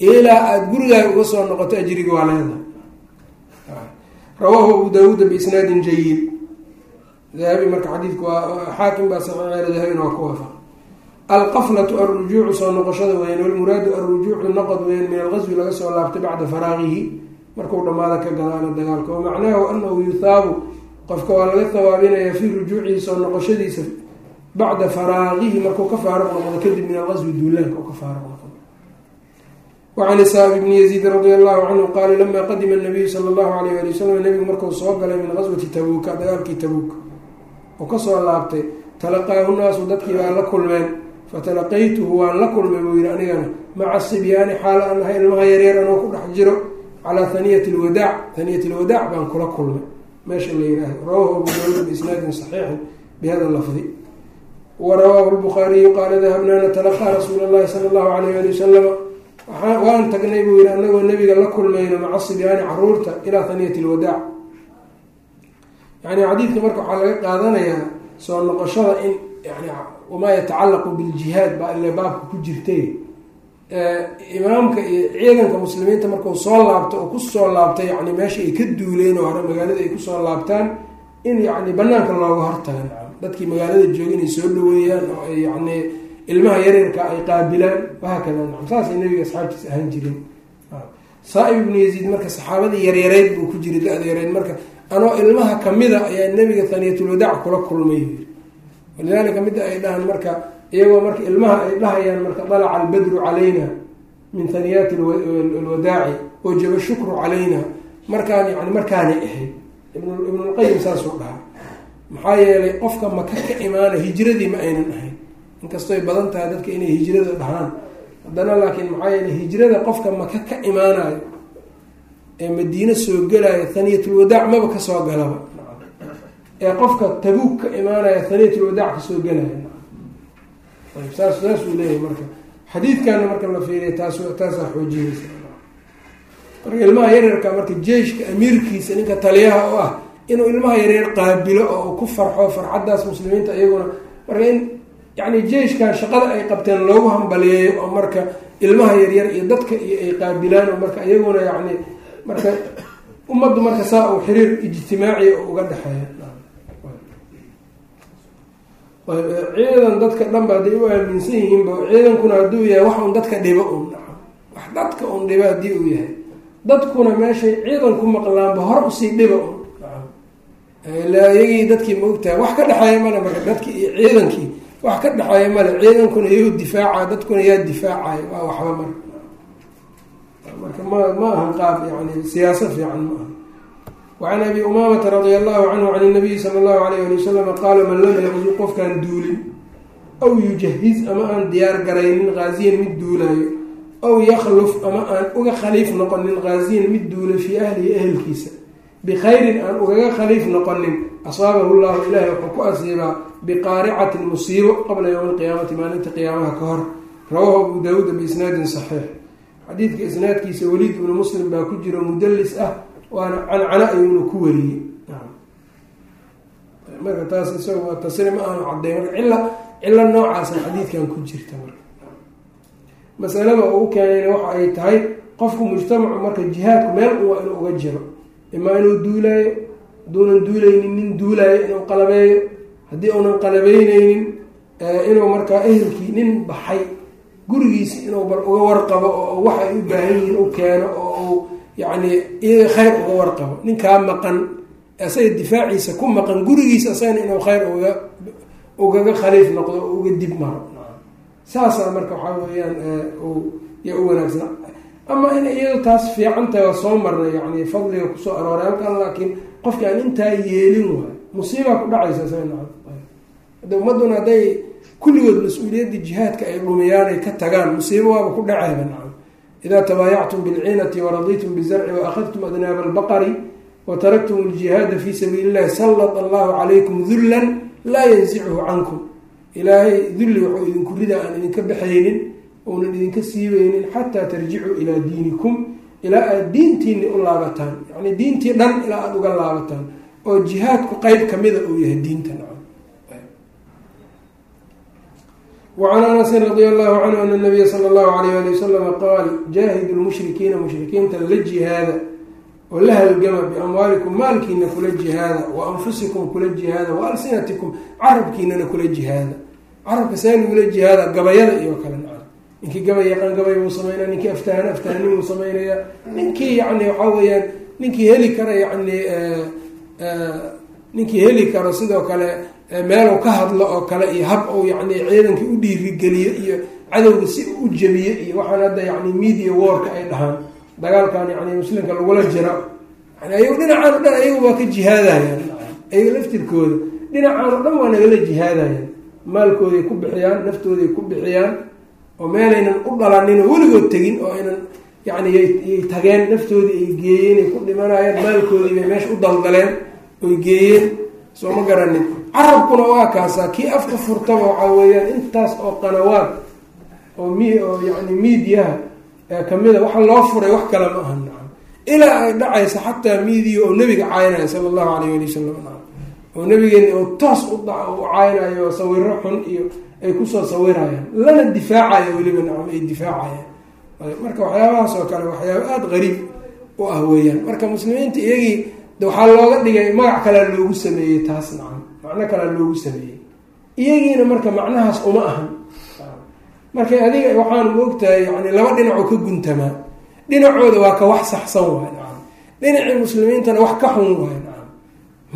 ilaa aada gurigaaga uga soo noqoto ajrigi waa leedahay rawaahu abu daawuuda biisnaadin jayid dahabi marka xadiidku waa xaakim baa saxiixeela dahabina waa ku waafaqa alqaflatu alrujuucu soo noqoshada weyan walmuraadu alrujuucu noqod weyan min alqaswi laga soo laabtay bacda faraaqihi. Markuu dhammaada ka gadaana dagaalka. Wa macnaahu anahu yuthaabu qofka waa laga hawaabinayaa fii rujuucihi soo noqoshadiisa bacda faraaqihi. Markuu ka faaruq noqdo kadib min alqaswi duulaanka u ka faaruq noqdo wacan isaab bni yaziid radia allahu canhu qaala lama qadima nabiyu sala allahu alayh ali wasalam nabigu markuu soo galay min qaswati tabuuka dagaalkii tabuuk oo ka soo laabtay talaqaahu naasu dadkii baa la kulmeen fatalaqaytuhu waan la kulmay buu yihi anigana maca sibyaani xaal aan ahay ilmaha yaryar anoo ku dhex jiro calaa haniyati lwadaac haniyat lwadaac baan kula kulmay meesha la yihahdo rawahu abu daawuud biisnaadin saxiixin bihada lafdi wa rawaahu lbukhaariyu qaala dahabnaa natalaqaa rasuula allahi sala allahu alayh ali wasalama waan tagnay buu yihi anagoo nabiga la kulmayno maca sibyaani carruurta ilaa haniyati lwadaac yani xadiidka marka waxaa laga qaadanayaa soo noqoshada in yani wamaa yatacallaqu biljihaad baa ile baabka ku jirtay. Imaamka iyo ciidanka muslimiinta markuu soo laabto oo ku soo laabta yani meesha ay ka duuleen oo hore magaalada ay ku soo laabtaan in yani banaanka looga hortaga dadkii magaalada jooga inay soo dhaweeyaan oo ay yani ilmaha yaryarka ay qaabilaan wahaakada nacam saasay nabiga asxaabtiis ahaan jireen saa-ib ibnu yaziid marka saxaabadii yaryareyd buu ku jiray da-da yareyd marka anoo ilmaha kamida ayaa nabiga haniyatulwadaac kula kulmay. Walidaalika midda ay dhahaan marka iyagoo marka ilmaha ay dhahayaan marka dalaca albadru calayna min haniyaati alwadaaci wajaba shukru calayna. Markaan yani markaanay ahayd ibnulqayim saasuu dhahaa. Maxaa yeelay qofka maka ka imaana hijradii ma aynan ahayn inkastoy badan tahay dadka inay hijrada dhahaan haddana laakiin maxaa yeeley hijrada qofka maka ka imaanayo ee madiine soo gelayo haniyatulwadaac maba ka soo galaba ee qofka tabuug ka imaanaya haniyatulwadaac ka soo gelaya saas saasuu leeyahay marka. Xadiidkana marka la fiiriya taas taasaa xoojinaysa. Marka ilmaha yaryarka marka jeyshka amiirkiisa ninka taliyaha u ah inuu ilmaha yaryar qaabilo oo ku farxo farxaddaas muslimiinta iyaguna marka in yani jeyshkan shaqada ay qabteen loogu hambaliyeeyo oo marka ilmaha yaryar iyo dadka iyo ay qaabilaan oo marka iyaguna yani marka ummaddu marka saa uu xiriir ijtimaaci uga dhexeeya. Ciidan dadka dhanba hadday u aaminsan yihiinba ciidankuna hadduu yahay wax un dadka dhibo un wax dadka un dhibo haddii uu yahay. Dadkuna meeshay ciidan ku maqlaanba hor u sii dhiba un ilaa iyagii dadkii ma ogtahay. Wax ka dhexeeya male marka dadkii iyo ciidankii wax ka dhexeeya male ciidankuna iyagu difaaca dadkuna yaa difaacay. Waa waxba marka marka ma ma aha qaab yani siyaaso fiican ma aha wacan abi umaamata radia allahu canhu can nabiyi sala allahu alayh ali wasalama qaala man lam yaqzu qofkaan duulin aw yujahiz ama aan diyaar garaynin haaziyan mid duulaayo aw yakhluf ama aan uga khaliif noqonin haaziyan mid duula fii ahlihi ehelkiisa bikhayrin aan ugaga khaliif noqonin asaabahu llahu ilahi wuxuu ku asiibaa biqaaricatin musiibo qabla yowmi alqiyaamati maalinta qiyaamaha ka hor. Rawahu abu daawuuda biisnaadin saxiix. Xadiidka isnaadkiisa weliid ibnu muslim baa ku jiro mudallis ah waana cancana ayuuna ku wariyey. Marka taas isaga tasri ma aanu cadday marka cilla cilo noocaasa xadiidkan ku jirta marka. Masalada uu keenayna waxa ay tahay qofku mujtamacu marka jihaadku meel un waa inuu uga jiro. Imaa inuu duulaayo hadduunan duulaynin nin duulaayo inuu qalabeeyo haddii uunan qalabeyneynin inuu markaa ehelkii nin baxay gurigiisi inuu bal uga warqabo oo wax ay u baahan yihiin u keeno oo uu yacni iyaga khayr uga warqabo. Ninkaa maqan asaga difaaciisa ku maqan gurigiisa asagana inuu khayr uga ugaga khaliif noqdo oo uga dib maro. Saasaa marka waxaa weeyaan ya u wanaagsan. Ama in iyado taas fiican tahay waa soo marnay yani fadliga ku soo arooray halkan laakiin qofkii aan intaa yeelin waayo musiibaa ku dhacaysa sade ummadduna hadday kulligood mas'uuliyadda jihaadka ay dhumiyaan ay ka tagaan musiibo waaba ku dhaceeba nacam. Idaa tabaayactum bilcinati waraditum bizarci waakhadtum adnaaba albaqari wataraktum aljihaada fii sabiili illahi sallata allahu calaykum dullan laa yansichu cankum. Ilaahay dulli wuxuu idinku ridaa aan idinka baxaynin uunan idinka siibeynin xataa tarjicuu ilaa diinikum ilaa aada diintiini u laabataan. Yani diintii dhan ilaa aada uga laabataan. Oo jihaadku qeyb kamida uu yahay diinta nacam wacan anasin radi allahu canhu ana nabiya sala allahu alayh ali wasalama qaal jaahidu lmushrikiina mushrikiinta la jihaada oo la halgama biamwaalikum maalkiina kula jihaada wa anfusikum kula jihaada wa alsinatikum carabkiinana kula jihaada carabka see lagula jihaada gabayada iyo kale naca ninkii gabay yaqaan gabay buu sameynaya ninkii aftahan aftahnin buu sameynaya ninkii yani waxaa weeyaan ninkii heli kara yani ninkii heli karo sidoo kale meelu ka hadlo oo kale iyo hab ou yani ciidankii u dhiirigeliyo iyo cadowga si u jebiyo iyo waxaan hadda yani media warka ay dhahaan. Dagaalkan yani muslimka lagula jiro. Yani ayagu dhinacaan o dhan ayagu waa ka jihaadayaan ayaga laftirkooda dhinacaan o dhan waa nagala jihaadayaan maalkooday ku bixiyaan naftooday ku bixiyaan oo meelaynan u dhalanin oo weligood tegin oo aynan yani yay tageen naftoodii ay geeyeen ay ku dhimanayaan maalkoodii bay meesha u daldaleen oy geeyeen. Soo ma garanin carabkuna waa kaasaa kii afka furtaba waxaa weeyaan intaas oo qanawaad oo m oo yani miidiyaha kamida waxa loo furay wax kale ma aha nacam. Ilaa ay dhacaysa xataa miidiya oo nebiga caynaya sala allahu alayh ali wasalam oo nabigeena oo toos u caynayo sawiro xun iyo ay ku soo sawirayaan. Lana difaacayo weliba nacam ay difaacayaan. Marka waxyaabahaas oo kale waxyaaba aada qariib u ah weeyaan. Marka muslimiinta iyagii waxaa looga dhigay magac kalea loogu sameeyey taas nacam macno kalea loogu sameeyey. Iyagiina marka macnahaas uma ahan. Marka adiga waxaan ogtahay yani laba dhinacoo ka guntamaa dhinacooda waa ka wax saxsan waay nacam. Dhinacii muslimiintana wax ka xun waay nacam.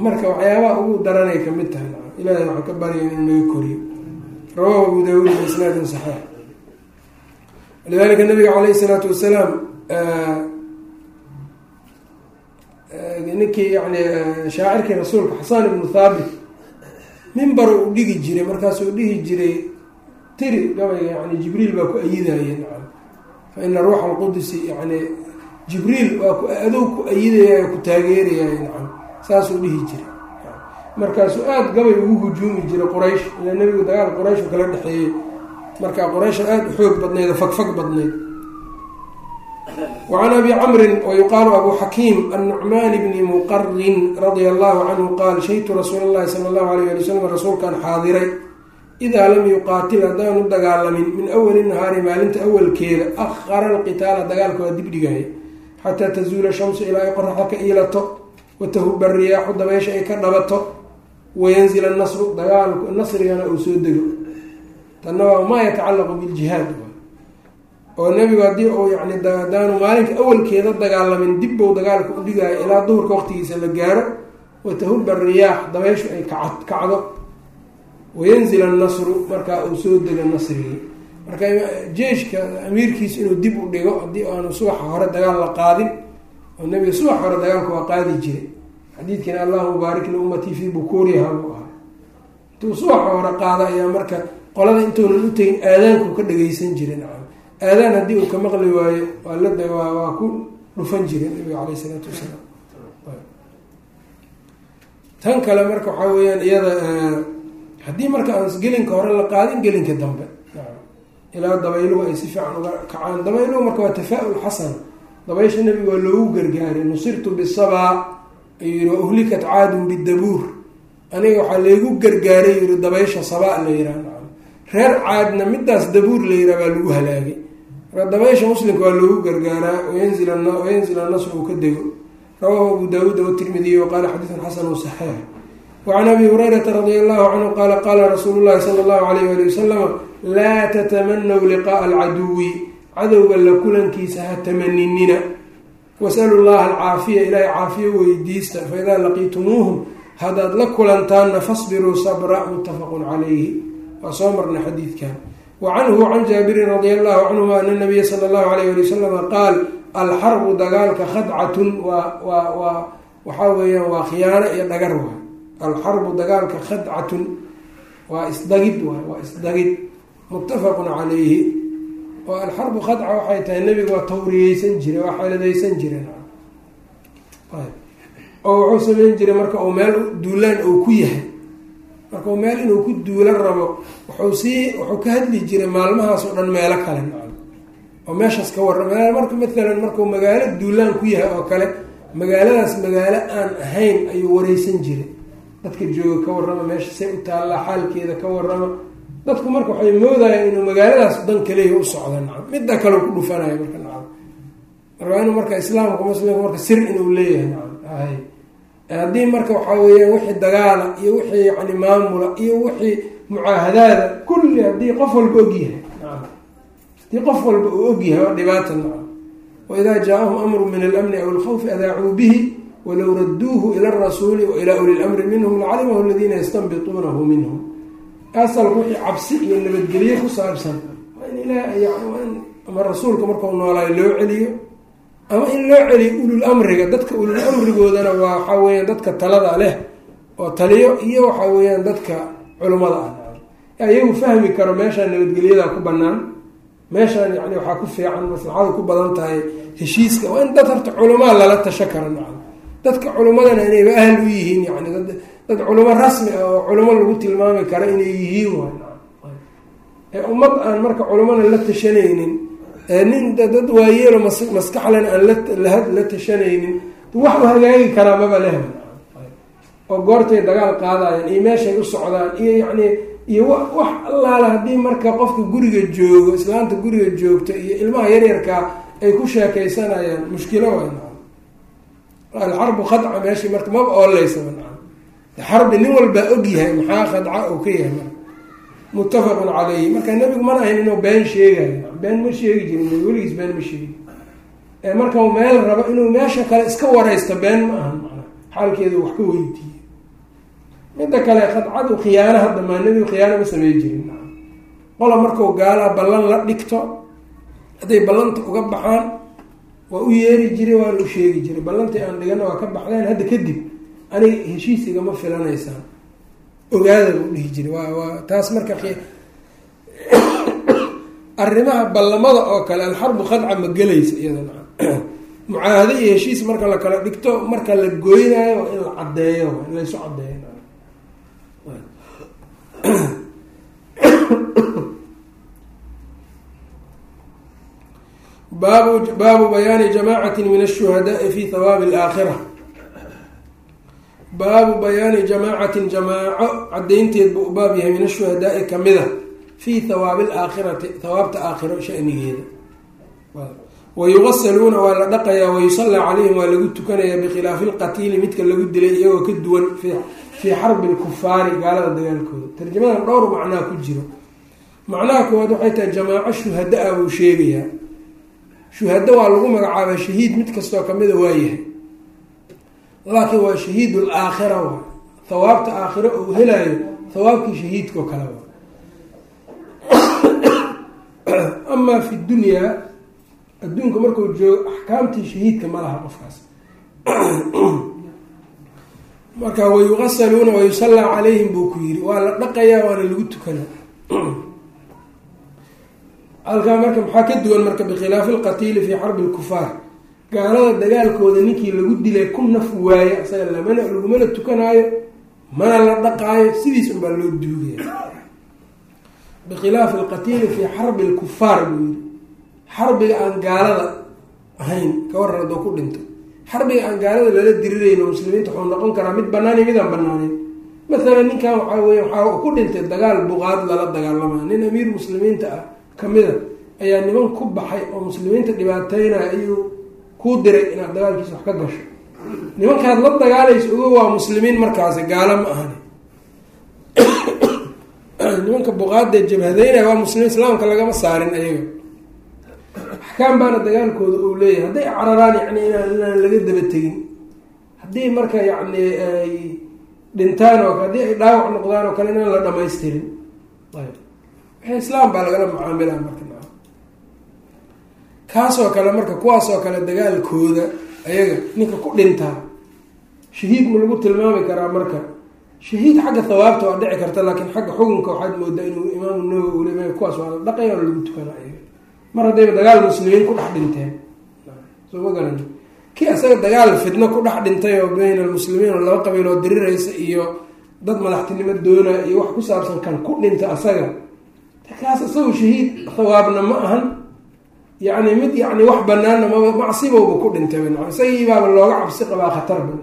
Marka waxyaabaha ugu daranay ka mid tahay nacam. Ilaahay waxaan ka barya inuu naga koriyo. Rawahu abu daawuud biisnaadin saxiix. Lidalika nabiga caleyhi isalaatu wasalaam ninkii yani shaacirkii rasuulka xasan ibnu thaabit mimbar uu dhigi jiray markaasuu dhihi jiray tiri gabayga yani jibriil baa ku ayidaya nacam. Fa ina ruuxa alqudusi yani jibriil waa ku adow ku ayidaya ku taageeraya nacam. Saasuu dhihi jiray. Markaasuu aada gabay ugu hujuumi jiray quraysh ilaa nebigu dagaal qurayshu kala dhexeeyey. Marka quraysha aada u xoog badnayd oo fagfag badnayd wacan abi camrin wayuqaalu abu xakiim annucmaan bni muqarin radia allahu canhu qaal shahidtu rasuula llahi sala allahu alayh ali wasalam rasuulkaan xaadiray idaa lam yuqaatil haddaanu dagaalamin min awali nahaari maalinta awalkeeda akhara alqitaala dagaalka waa dibdhigaya xataa tazuula shamsu ilaa ay qoraxda ka iilato watahuba riyaaxu dabeysha ay ka dhabato wayanzil annasru dagaalku nasrigana uu soo dego tanna waa maa yatacallaqu biljihaad oo nebigu haddii uu yani hadaanu maalinka awalkeeda dagaalamin dibbou dagaalka u dhigaayo ilaa duhurka waqtigiisa la gaaro. Watahuba riyaax dabeyshu ay kacdo. Wayanzil annasru markaa uu soo dego nasrigii marka jeeshka amiirkiisu inuu dib u dhigo haddii aanu subaxa hore dagaal la qaadin oo nebiga subax hore dagaalka waa qaadi jiray. Xadiidkina allahuma baarik li ummatii fii bukuuriha buu ahaa. Intuu subaxa hore qaado ayaa marka qolada intuunan u tegin aadaanku ka dhageysan jiray aadaan haddii uu ka maqli waayo waa la waa ku dhufan jiray nabiga caleyh isalaatu wasalaam. Tan kale marka waxaa weyaan iyada haddii marka aan gelinka hore la qaadin gelinka dambe. Ilaa dabayluhu ay si fiican uga kacaan. Dabayluhu marka waa tafaa-ul xasan. Dabaysha nebiga waa loogu gargaaray nusirtu bisabaa ayuu yihi wa uhlikat caadun bidabuur aniga waxaa laygu gargaaray yiri dabaysha sabaa la nacam reer caadna midaas dabuur la yihaha baa lagu halaagay marka dabaysha muslimka waa loogu gargaaraa wayanzil annasr uu ka dego. Rawahu abu daawuud watirmidiy waqaala xadiidun xasanu saxiix. Wacan abi hurayrata radia allahu canhu qaala qaala rasuulu llahi sala allahu alayh ali wasalama laa tatamanaw liqaaa alcaduwi cadowga la kulankiisa ha tamaninina. Wasalu llaha alcaafiya ilaahay caafiya weydiista faidaa laqiitumuuhum haddaad la kulantaanna fasbiruu sabra muttafaqun calayhi waa soo marna xadiidkan wa canhu can jaabirin radia allahu canhuma ana nabiya sala allahu alayh ali wasalama qaal alxarbu dagaalka khadcatun waa waa waa waxaa weeyaan waa khiyaano iyo dhagar waay alxarbu dagaalka khadcatun waa isdagid waay waa isdagid muttafaqun calayhi oo alxarbu khadca waxay tahay nebiga waa tawriyeysan jire waa xeeladeysan jireen oo wuxuu sameyn jiray marka uu meel duulaan uu ku yahay marka uu meel inuu ku duulan rabo wuxuu sii wuxuu ka hadli jiray maalmahaas oo dhan meelo kale. Oo meeshaas ka warra marka matalan markuu magaalo duulaan ku yahay oo kale magaaladaas magaalo aan ahayn ayuu wareysan jiray. Dadka jooga ka warrama meesha say u taallaa xaalkeeda ka warrama. Dadku marka waxay moodayaan inuu magaaladaas dan kaleya u socda nacam. Midda kale ku dhufanayo marka nacam. Marka inuu marka islaamka muslimka marka sir inuu leeyahay nacam haddii marka waxaa weeyaan wixii dagaala iyo wixii yani maamula iyo wixii mucaahadaada kulli haddii qof walba ogyahay haddii qof walba uu ogyahay waa dhibaata nacam waidaa jaa-ahum amru min alamni aw alkhawfi adaacuu bihi walow raduuhu ila arasuuli wa ilaa uli lamri minhum lacalimahu aladiina yastanbituunahu minhum. Asalka wixii cabsi iyo nabadgelye ku saabsan waa in ilaah ama rasuulka markau noolaayo loo celiyo ama in loo celiyo ulul amriga dadka ulul amrigoodana waa waxaa weyaan dadka talada leh oo taliyo iyo waxaa weeyaan dadka culimmada ah. Iyagu fahmi karo meeshaan nabadgelyadaa ku banaan meeshaan yani waxaa ku fiican maslaxadu ku badan tahay heshiiska. Waa in dad horta culamaa lala tasho karo nacam dadka culimmadana inayba ahal u yihiin yani dad culimo rasmi ah oo culimo lagu tilmaami karo inay yihiin waay. Ee ummad aan marka culimona la tashanaynin nin dad waayeelo maskaxlen aan la tashanaynin wax hagaagi karaa maba leh oo goortay dagaal qaadayaan iyo meeshay u socdaan iyo yani iyo wax allaala haddii marka qofka guriga joogo islaanta guriga joogta iyo ilmaha yaryarkaa ay ku sheekaysanayaan mushkilo way alxarbu khadca meeshii marka maba ooleysaba xarbi nin walbaa ogyahay maxaa khadca uu ka yahay? Marka muttafaqun calayhi. Marka nebigu mana ahayn inuu been sheegayo been ma sheegi jirin weligiis been ma sheegi. Ee markau meel rabo inuu meesha kale iska wareysto been ma ahan manaa xaalkeedu wax ka weydiiye midda kale khadcadu khiyaano hadda maa nebigu khiyaano ma samey jirin qola markuu gaalaa ballan la dhigto hadday ballanta uga baxaan waa u yeeri jiray waana u sheegi jiray ballantii aan dhigana waa ka baxdeen hadda kadib aniga heshiis igama filanaysaan. Ogaada buu dhihi jiray waa waa taas marka arrimaha ballamada oo kale alxarbu khadca ma gelaysa iyadana mucaahado iyo heshiis marka la kala dhigto marka la goynaayo waa in la caddeeyo in laysu caddeeyo. Baabu baabu bayaani jamaacati min ashuhadaai fi hawaabi alaakhira baabu bayaani jamaacatin jamaaco caddaynteed buu u baab yahay min ashuhadaai kamida fii hawaabi alaakhirati hawaabta aakhiro shanigeeda. Wayugasaluuna waa la dhaqayaa wayusallaa calayhim waa lagu tukanayaa bikhilaafi lqatiili midka lagu dilay iyagoo ka duwan fii xarbi lkufaari gaalada dagaalkooda. Tarjamadan dhowr macnaa ku jiro. Macnaha koowaad waxay tahay jamaaco shuhada-a buu sheegayaa. Shuhado waa lagu magacaabaa shahiid mid kastoo kamida waa yahay. Laakiin waa shahiid laakhira waa hawaabta aakhiro uu helaayo hawaabkii shahiidkao kale waa amaa fi dunyaa adduunka markuu joogo axkaamtii shahiidka ma laha qofkaas. Marka wayugasaluuna wayusallaa calayhim buu ku yiri waa la dhaqayaa waana lagu tukanaa. Halkaa marka maxaa ka duwan marka bikhilaafi lqatiili fii xarbi lkufaar gaalada dagaalkooda ninkii lagu dilay ku naf waaye lamana lagumana tukanaayo mana la dhaqaayo sidiis unbaa loo duugaya bikhilaafi alqatiili fii xarbi lkufaar buu yiri xarbiga aan gaalada ahayn ka waran haddoo ku dhinto xarbiga aan gaalada lala dirirayno muslimiinta waxuu noqon karaa mid banaan mid aan banaaneyn mathalan ninkan waxaa weye waxaa ku dhintay dagaal buqaad lala dagaalamaa nin amiir muslimiinta ah kamida ayaa niman ku baxay oo muslimiinta dhibaateynaya ayuu kuu diray inaad dagaalkiisa wax ka gasho nimankaad la dagaalaysa ogo waa muslimiin markaasi gaalo ma ahani nimanka buqaada jabhadeynaya waa muslimiin islaamka lagama saarin ayaga. Axkaam baana dagaalkooda uu leeyahay. Hadday cararaan yani inaan laga daba tegin. Haddii marka yacni ay dhintaan oo haddii ay dhaawac noqdaan oo kale inaan la dhamaystirin ayb. Islaam baa lagala mucaamilaa marka. Kaasoo kale marka kuwaasoo kale dagaalkooda ayaga ninka ku dhintaa shahiid ma lagu tilmaami karaa marka shahiid xagga thawaabta waa dhici karta laakiin xagga xukunka waxaad moodaa inuu imaamu nawowi ule kuwaas waa la dhaqaya oo lagu tukana mar haddayba dagaal muslimiin ku dhex dhinteen soo ma garan. Kii asaga dagaal fitno ku dhex dhintay oo bayna almuslimiin oo laba qabiiloo diriraysa iyo dad madaxtinimo doonaa iyo wax ku saabsan kan ku dhinta asaga kaas isagu shahiid thawaabna ma ahan. Yacni mid yacni wax banaanna maba macsibowba ku dhintay isagii baaba looga cabsi qabaa khatarba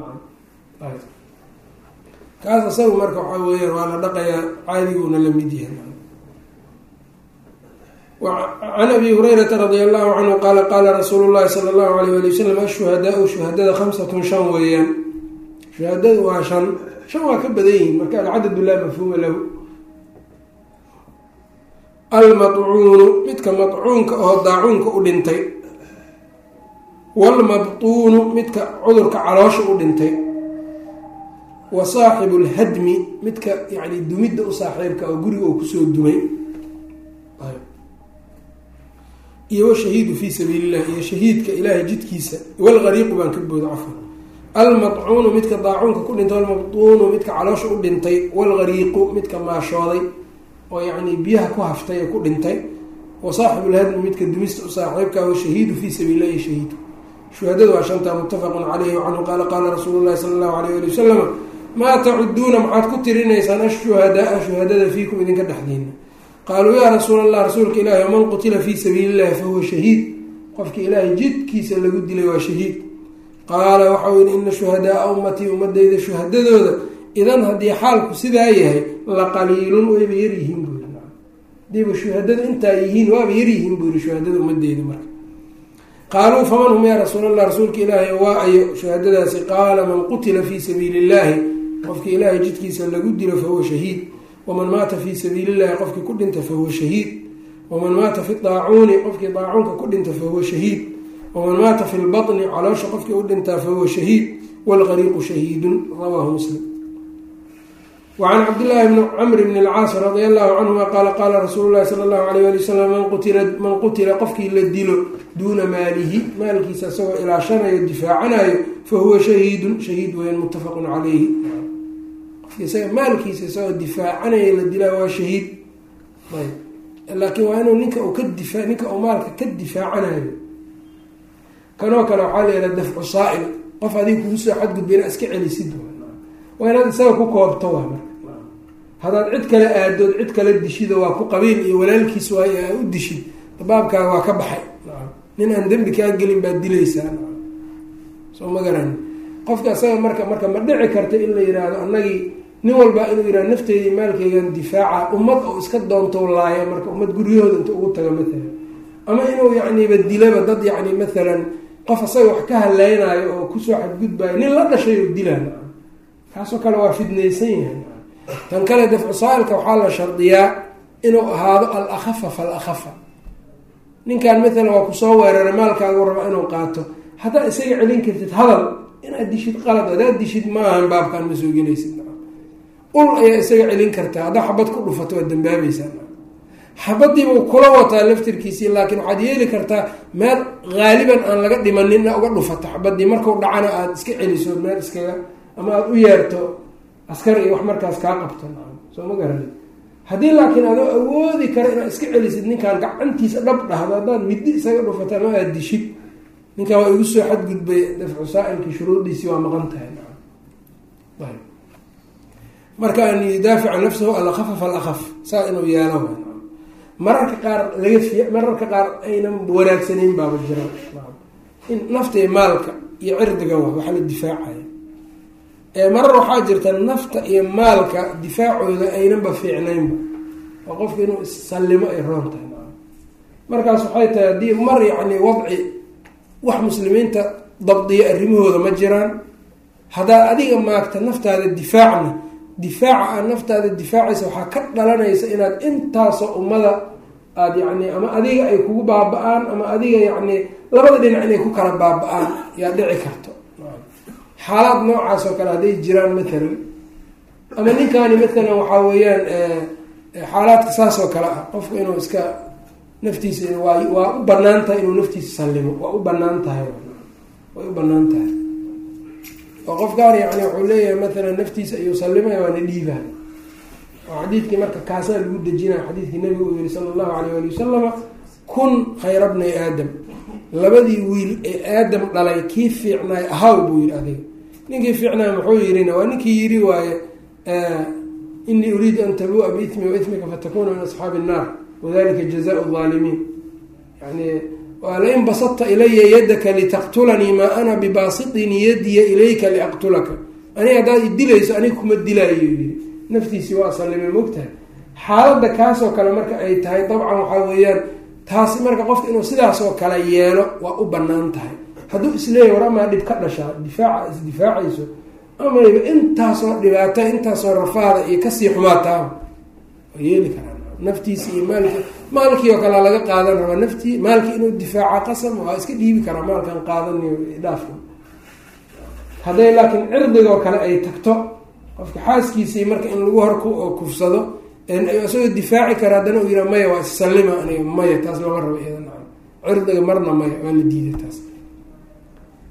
kaas isagu marka waxaa weyaan waa la dhaqayaa caadiguuna la mid yahay. Can abi hurayrata radia allahu canhu qaala qaala rasuulu llahi sala allahu alayh ali wasalam ashuhadaau shuhadada khamsatun shan weeyaan. Shuhadadu waa shan shan waa ka badan yihiin marka alcadadu laa mafhuuma lahu. Almadcuunu midka madcuunka oo daacuunka u dhintay. Waalmabtuunu midka cudurka caloosha u dhintay wa saaxibu lhadmi midka yani dumidda u saaxiibka oo guriga uu ku soo dumay. Iyo washahiidu fii sabiili illah iyo shahiidka ilaahay jidkiisa walgariiqu baan ka booda cafan almadcuunu midka daacuunka ku dhintay walmabtuunu midka caloosha u dhintay. Walgariiqu midka maashooday oo yacni biyaha ku haftay ee ku dhintay. Wa saaxibu lhadmi midka dumista u saaxiibka washahiidu fii sabiili illahi shahiid shuhadadu waa shantaa muttafaqun caleyhi wacanhu qaala qaala rasuulu llahi sala allahu alayh ali wasalama maa tacuduuna maxaad ku tirinaysaan ashuhadaa shuhadada fiikum idinka dhexdiina qaaluu yaa rasuula allah rasuulka ilaahi waman qutila fii sabiili illahi fahuwa shahiid. Qofkii ilaahay jidkiisa lagu dilay waa shahiid. Qaala waxau yihi ina shuhadaaa ummatii ummadeyda shuhadadooda idan haddii xaalku sidaa yahay la qaliilun wayba yaryihiin buu yii hadiiba shuhadadu intaa yihiin waaba yaryihiin buu yihi shuhadada ummadeyda marka. Qaaluu faman hum yaa rasuul allah rasuulka ilaahi waa ayo shuhadadaasi? Qaala man qutila fii sabiili illahi qofkii ilaahay jidkiisa lagu dilo fahuwa shahiid. Waman maata fii sabiilillahi qofkii ku dhinta fahuwa shahiid. Waman maata fi daacuuni qofkii daacuunka ku dhinta fahuwa shahiid. Waman maata fi lbatni caloosha qofkii u dhintaa fahuwa shahiid. Walqariiqu shahiidun rawaahu muslim. Wacan cabdillaahi bni camr bni alcaas radi allahu canhuma qaala qaala rasuulu llahi sala allahu alayh ali wasalam man qutila qofkii la dilo duuna maalihi maalkiisa isagoo ilaashanayo difaacanayo fahuwa shahiidun. Shahiid weyn muttafaqun calayhi isaga maalkiisa isagoo difaacanaya la dilaa waa shahiid. Ayb. Laakiin waa inuu ninka uu ka difa ninka uu maalka ka difaacanayo. Kanoo kale waxaa la yidhaha dafcu saa-il. Qof adiga kugu soo xadgudba inaa iska celisid waa inaad isaga ku koobto waa marka haddaad cid kale aadood cid kale dishido waa ku qabiil iyo walaalkiis waay aa u dishid baabkaaga waa ka baxay. Nin aan dembi kaa gelin baad dilaysaa. Soo ma garani qofka isaga marka marka ma dhici karta in la yidhaahdo annagii nin walba inuu yihahdo nafteedii maalkeygan difaaca ummad oo iska doonto laaya marka ummad guryahooda inta ugu tago maalan ama inuu yacniba dilaba dad yacni maalan qof isaga wax ka haleynaayo oo ku soo xadgudbayo nin la dhashay oo dilaa kaasoo kale waa fidnaysan yahay tan kale dafcu saailka waxaa la shardiyaa inuu ahaado al akhafa fal akhafa ninkan maalan waa ku soo weeraray maalkaagu raba inuu qaato. Haddaad isaga celin kartid hadal inaad dishid qalad hadaad dishid maahan baabkaan ma soo gelaysid ul ayaa isaga celin kartaa haddaa xabad ku dhufato waad dambaabaysaa xabadiiba kula wataa laftirkiisii laakiin waxaad yeeli kartaa meel haaliban aan laga dhimaninna uga dhufato xabadii. Markau dhacana aada iska celiso meel iskaga ama aada u yeerto askar iyo wax markaas kaa qabto. Soo ma garani. Haddii laakiin adoo awoodi kara inaad iska celisid ninkaan gacantiisa dhab dhahdo haddaad middi isaga dhufato ama aada dishid. Ninkaan waa igu soo xadgudbay dafcu saa-ilkii shuruudiisii waa maqan tahay marka an yudaafica nafsahu alakhafa alakaf saa inuu yeelo. Mararka qaar laga fi mararka qaar aynan wanaagsanayn baaba jira. In nafta maalka iyo cirdiga wa waxa la difaacaya. Marar waxaa jirta nafta iyo maalka difaacooda aynanba fiicnaynba oo qofka inuu issallimo ay roon tahay. Markaas waxay tahay haddii mar yacni wadci wax muslimiinta dabdiya arrimahooda ma jiraan haddaad adiga maagta naftaada difaacna difaaca aad naftaada difaacaysa waxaa ka dhalanaysa inaad intaasoo ummada aada yacni ama adiga ay kugu baaba-aan ama adiga yacni labada dhinac inay ku kala baaba-aan yaa dhici karto. Xaalaad noocaas oo kale hadday jiraan matalan ama ninkaani matalan waxaa weeyaan xaalaadka saas oo kale ah qofku inuu iska naftiisa waa waa u bannaan tahay inuu naftiisa sallimo waa u bannaan tahay. Way u bannaan tahay oo qofkaan yani wuxuu leeyahay maalan naftiisa ayuu sallimaya waana dhiibaa oo xadiidkii marka kaasaa lagu dejinaya xadiidkii nabigu uu yihi sala allahu alayh ali wasalama kun khayra bnay aadam. Labadii wiil ee aadam dhalay kii fiicnaay ahaw? buu yihi adiga. Ninkii fiicnaay muxuu yirina waa ninkii yiri waaye inii uriidu an tabua biismi waismika fatakuna min asxaabi innaar wadalika jazaau laalimiin yani lain basadta ilaya yadaka litaqtulanii maa ana bibaasitin yadiya ilayka liaqtulaka. Aniga haddaad idilayso aniga kuma dilaayo yii naftiisii waa sallimay mogtahay xaaladda kaasoo kale marka ay tahay dabcan waxaa weeyaan taasi marka qofka inuu sidaasoo kale yeelo waa u bannaan tahay. Hadduu isleeyahy war amaa dhib ka dhashaa difaaca isdifaacayso amayba intaasoo dhibaata intaasoo rafaada iyo ka sii xumaataa yeeli karaa naftiisi iyo maalki maalkii oo kale laga qaadan rabaa naftii maalkii inuu difaaca qasam waa iska dhiibi karaa maalkan qaadaniyo dhaafka. Hadday laakiin cirdigoo kale ay tagto qofka xaaskiisii marka in lagu hor kufsado isagoo difaaci kara haddana uu yiha maya waa issallima aniga maya taas lama rabo iyada cirdiga marna maya waa la diiday taas.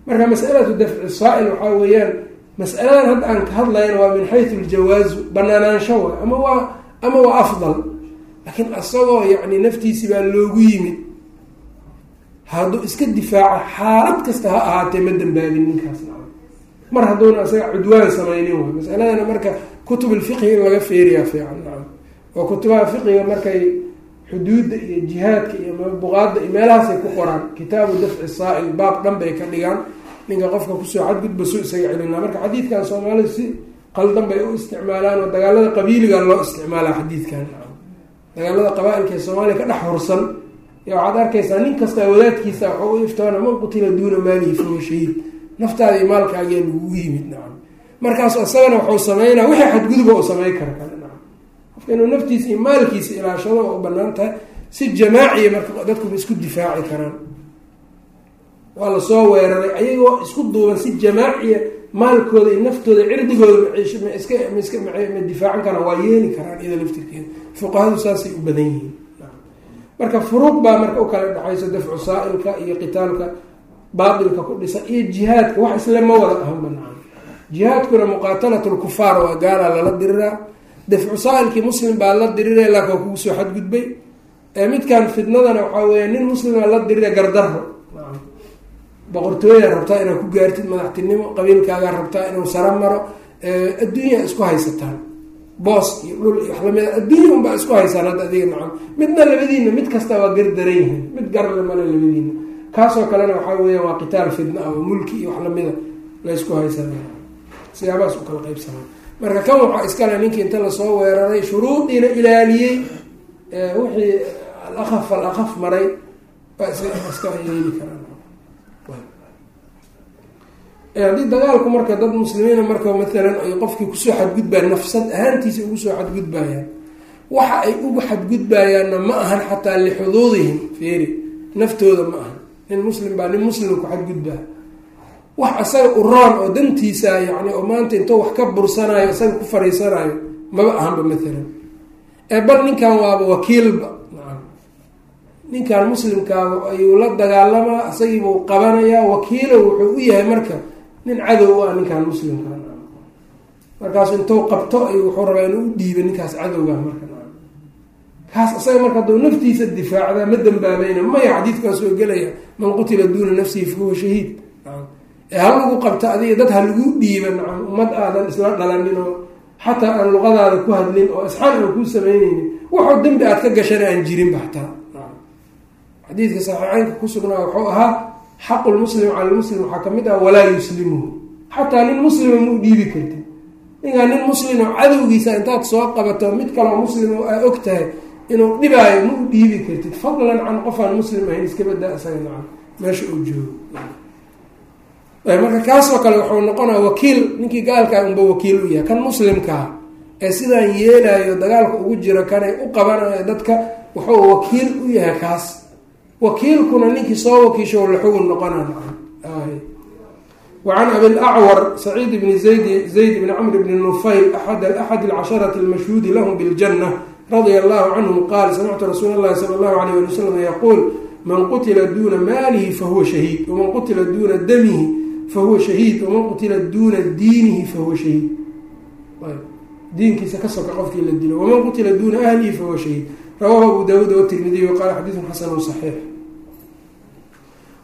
Marka masalatu dafci saa-il waxaa weeyaan masaladan hadda aan ka hadlayna waa min xaytu ljawaazu banaanaansho wa ama waa ama waa afdal laakiin isagoo yacni naftiisi baa loogu yimid hadduu iska difaaco xaalad kasta ha ahaatee ma dambaabin ninkaas nacam mar hadduuna isaga cudwaan samaynin waay. Masaladana marka kutub ilfiqhi in laga feeriyaa fiican nacam oo kutubaha fiqiga markay xuduudda iyo jihaadka iyo buqaadda iyo meelahaasay ku qoraan. Kitaabu dafci saa-il baab dhan bay ka dhigaan. Ninka qofka ku soo xadgudba su isaga celinaa. Marka xadiidkan soomaalidu si qaldan bay u isticmaalaan oo dagaalada qabiiliga loo isticmaalaa xadiidkan dagaalada qabaa-ilka ee soomaaliya ka dhex hursan. Y waxaad arkaysaa nin kasta wadaadkiisa waxau u iftoona man qutila duuna maalihi fahuwa shahiid. Naftaada iyo maalkaagiyaa lagugu yimid nacam. Markaas isagana waxuu sameynaa wixii xadguduba u sameyn kara kale nacam. Qofka inuu naftiisa iyo maalkiisa ilaashado oo u bannaan tahay si jamaaciya marka dadkuba isku difaaci karaan. Waa la soo weeraray ayagoo isku duuban si jamaaciya maalkooda iyo naftooda cirdigooda maiska maiska ma difaacan karaan waa yeeli karaan iyada laftirkeeda. Fuqahadu saasay u badan yihiin. Marka furuuq baa marka u kala dhexayso dafcu saa-ilka iyo qitaalka baatilka ku dhisan iyo jihaadka wax isle ma wada ahan banaan jihaadkuna muqaatalat lkufaar waa gaalaa lala diriraa. Dafcu saa-ilkii muslim baa la dirira laakin waa kugu soo xadgudbay. Midkan fitnadana waxaa weya nin muslima la dirira gardaro boqortooyaa rabtaa inaad ku gaartid madaxtinimo qabiilkaagaa rabtaa inuu saro maro adduunya isku haysataan. Boos iyo dhul iyo wax lamida adduunya unbaa isku haysaan hadda adiga nacam. Midna labadiina mid kasta waa gardaran yihiin. Mid garle male labadiina kaasoo kalena waxaa weya waa qitaal fitna ah mulki iyo wax laysku haysana siyaabahaas u kala qaybsanaa marka kan waxaa iskale ninkii inta la soo weeraray shuruudiina ilaaliyey wixii alakaf al akaf maray waa iska yeeli karaan haddii dagaalku marka dad muslimiina marka maalan ay qofkii ku soo xadgudbayaan nafsad ahaantiisa ugu soo xadgudbayaan waxa ay ugu xadgudbayaanna ma ahan xataa lixuduudihim feeri naftooda ma ahan. Nin muslim baa nin muslim ku xadgudbaa wax isaga uroon oo dantiisa yani oo maanta intuu wax ka bursanayo isaga ku fariisanayo maba ahanba maalan ee bal ninkan waaba wakiilba ninkan muslimkaaga ayuu la dagaalamaa isagiibuu qabanayaa wakiilo wuxuu u yahay marka nin cadow ah ninkan muslimka markaasu intuu qabto ayuu wuxuu rabaa inuu u dhiiba ninkaas cadowga marka. Kaas isaga marka hadduu naftiisa difaacda ma dambaabayna maya xadiidkaa soo gelaya man qutila duuna nafsihi fahuwa shahiid. Ee ha lagu qabto adiga dad ha lagu dhiiba nacam ummad aadan isla dhalanin oo xataa aan luqadaada ku hadlin oo isxaan aan kuu samaynaynin wuxuu dembi aad ka gashana aan jirinba xataa xadiidka ku sugnaa wuxuu ahaa xaqu lmuslim cala lmuslim waxaa ka mid ah walaa yuslimuhu. Xataa nin muslima ma u dhiibi kartid ninkaa nin muslimo cadowgiisa intaad soo qabato mid kaloo muslim aa og tahay inuu dhibaayo ma u dhiibi kartid fadlan can qofaan muslim ahayn iska badaa isaga nacam meesha uu joogo. Marka kaasoo kale wuxuu noqonaa wakiil ninkii gaalkaa unba wakiil u yahay kan muslimkaa ee sidaan yeelayo dagaalka ugu jiro kanay u qabanayo dadka wuxuu wakiil u yahay kaas wakiilkuna ninkii soo wakiisho laxugun noqona wa can abilacwar saciid bni zayd zayd bni camr bni nufayl aad axad alcasharati almashhuudi lahum biاljanna radia allahu canhum qaal samictu rasuul اllahi sala allahu alayh ali wasalam yaquul man qutila duuna maalihi fahuwa shahiid waman qutila duuna damihi fahuwa shahiid waman qutila duuna diinihi fahuwa shahiid. Diinkiisa ka soka qofkii la dilo waman qutila duuna ahlihi fahuwa shahiid. Rawahu abu daawuud watirmidiy waqala xadiidun xasanu saxiix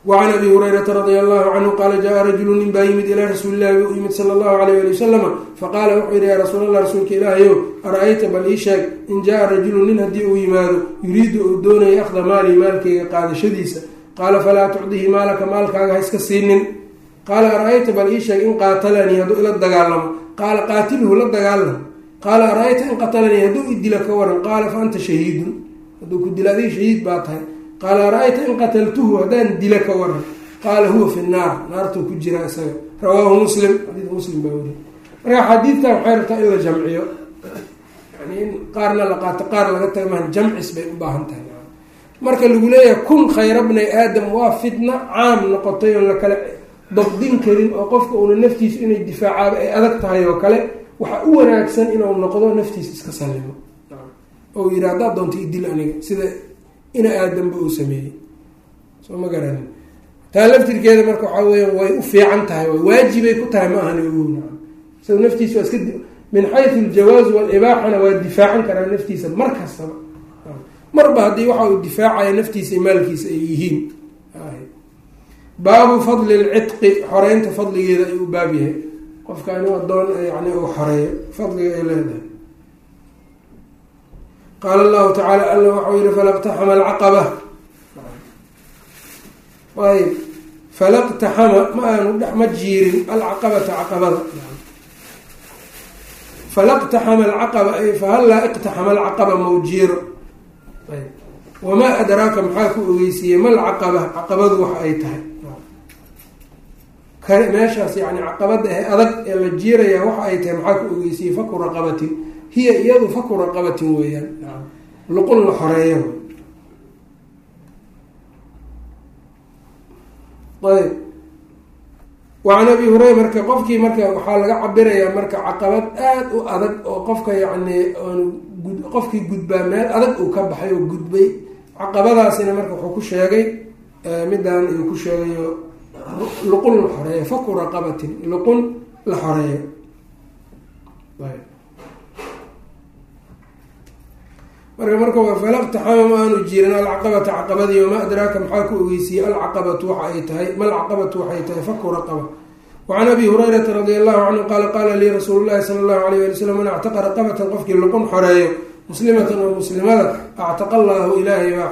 wacan abi hurayrata radia allahu canhu qaala jaa rajulu nin baa yimid ilaa rasuuli llahi u yimid sala allahu alayh ali wasalama faqaala wuxuu yihi yaa rasuul allah rasuulka ilaahayow ara-ayta bal ii sheeg in jaa rajulu nin haddii uu yimaado yuriidu uu doonayo akhda maali maalkayga qaadashadiisa qaala falaa tucdihi maalaka maalkaaga ha iska siinin qaala ara-ayta bal ii sheeg in qaatalanii hadduu ila dagaalamo qaala qaatilhu la dagaalam qaala ara-ayta in qatalanii hadduu idila ka waran qaala fa anta shahiidun hadduu ku dila adiga shahiid baa tahay qaala ara-ayta in qataltuhu haddaan dila ka waran qaala huwa fi naar naartuu ku jiraa isaga rawaahu muslim xadiid muslim baa weriy marka xadiidtan waxay rabtaa in la jamciyo yani in qaarna la qaato qaar laga taga maan jamcis bay u baahan tahay marka lagu leeyahay kun khayra bnay aadam waa fitna caam noqotay oon la kale dabdin karin oo qofka uuna naftiisu inay difaacaaba ay adag tahay oo kale waxaa u wanaagsan inuu noqdo naftiisa iska sallimo oo yidhi haddaad doonta idil aniga sida ina aadamba uu sameeyey. Soo ma garanin taa laftirkeeda marka waxaa weya way u fiican tahay waajibay ku tahay ma ahani ogow isaga naftiisa waa iska min xayu aljawaaz walibaaxana waa difaacan karaa naftiisa mar kastaba. Marba haddii waxa uu difaacaya naftiisa iyo maalkiisa ay yihiin. Baabu fadli lcitqi xoreynta fadligeeda ayuu u baab yahay. Qofkaani adoon yani uu xoreeyo fadliga ay leedahay qaala allahu tacaala alla waxau yihi falaqtaxama alcaqaba ayb falaqtaxama ma aanu dhex ma jiirin alcaqabata caqabada falaqtaxama alcaqaba ay fahallaa iqtaxama alcaqaba mawjiiro wamaa adraaka maxaa ku ogeysiiyey mal caqaba caqabadu waxa ay tahay meeshaas yani caqabada ee adag ee la jiirayaa waxa ay tahay maxaa ku ogeysiiyey faku raqabatin hiya iyadu faku raqabatin weeyaan. Luqun la xoreeyo. Ayb wacan abi hureyra marka qofkii marka waxaa laga cabirayaa marka caqabad aada u adag oo qofka yacni qofkii gudbaa meel adag uu ka baxay oo gudbay caqabadaasina marka wuxuu ku sheegay midaan uu ku sheegayo luqun la xoreeyo faku raqabatin luqun la xoreeyo marka marka falaqtaxama ma aanu jirin alcaqabata caqabadii wamaa adraaka maxaa ku ogeysiiyey? Alcaqabatu waxa ay tahay malcaqabatu waxay tahay? Faku raqaba wacan abi hurayrata radia allahu canhu qaala qaala lii rasuulu llahi sala allahu alayh ali wslam man actaqa raqabatan qofkii luqun xoreeyo muslimatan oo muslimada actaqa allaahu ilaahay baa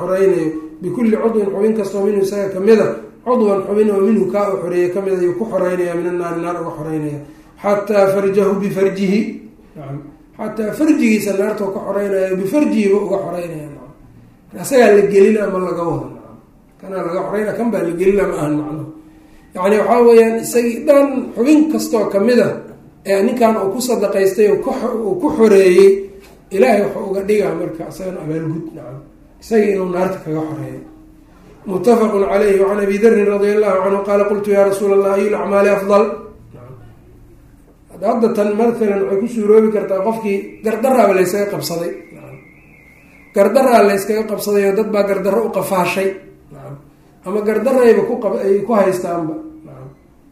xoreynayo bikulli cudwin xubin kastoo minhu isaga kamida cudwan xubin oo minhu kaa u xoreeye ka mid ayuu ku xoreynaya min annaari naar uga xoreynaya xataa farjahu bifarjihi xataa farjigiisa naartoo ka xoreynayo bifarjihiba uga xoreynaya isagaa la gelina ama laga wado kanaa laga xoreyna kan baa la gelina ma ahan macnuhu yacni waxaa weeyaan isagii dhan xubin kastoo kamida ee ninkan uu ku sadaqaystay uu ku xoreeyey ilaahay wuxuu uga dhigaa marka isagana abaalgud nacam. Isagii inuu naarta kaga xoreeyo muttafaqun caleyhi wacan abi darin radia allahu canhu qaala qultu yaa rasuul allah ayu lacmaali afdal hadda tan matalan waxay ku suuroobi kartaa qofkii gardaraaba layskaga qabsaday. Gardaraa layskaga qabsaday oo dad baa gardarro u qafaashay. Ama gardarayba kuay ku haystaanba.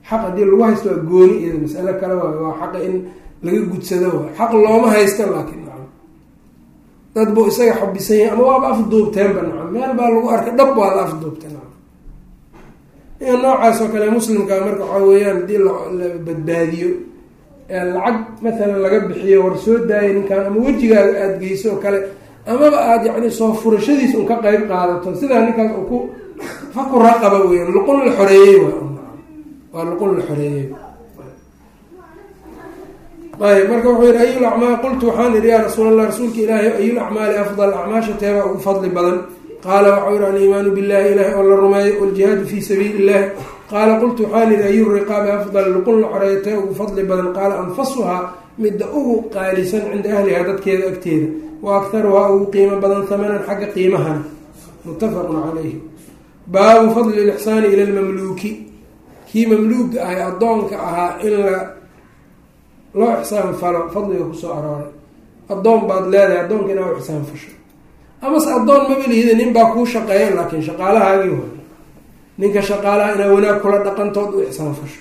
Xaq haddii lagu haysto waa gooni iyada masalo kale waay waa xaqa in laga gudsado xaq looma haysto laakiin. Dad buu isaga xabisan yahay ama waaba afduubteenba nacam meel baa lagu arkay dhab waa la afduubtay nacam. Noocaas oo kale muslimka marka waxaa weeyaan haddii la badbaadiyo lacag matalan laga bixiyo war soo daaya ninkan ama wejigaaga aada geyso oo kale amaba aada yacni soo furashadiis un ka qeyb qaadato sidaa ninkaas uu ku faku raqaba weyan luqun la xoreeyey waa luqun la xoreeyey. Ayb marka wuxuu yihi ayu lacmaal qultu waxaan idhi yaa rasuul allah rasuulka ilaahi ayu lacmaali afdal acmaasha teebaa ugu fadli badan. Qaala waxau yihi aliimaanu billahi ilahi oo la rumeeyo waljihaadu fii sabiili illahi qaala qultu waxaan idhi ayu riqaabi afdal luqun la xoreeyo tee ugu fadli badan qaala anfasuhaa midda ugu qaalisan cinda ahlihaa dadkeeda agteeda wa aktaruhaa ugu qiimo badan hamanan xagga qiimahana muttafaqun calayhi baabu fadli lixsaani ila lmamluuki kii mamluuga ahay addoonka ahaa in la loo ixsaan falo fadliga ku soo arooray addoon baad leedahay addoonka inaa u ixsaan fasho amase addoon maba lihida nin baa kuu shaqeeya laakiin shaqaalahaagii way ninka shaqaalaha inaa wanaag kula dhaqantood u ixsaan fasho.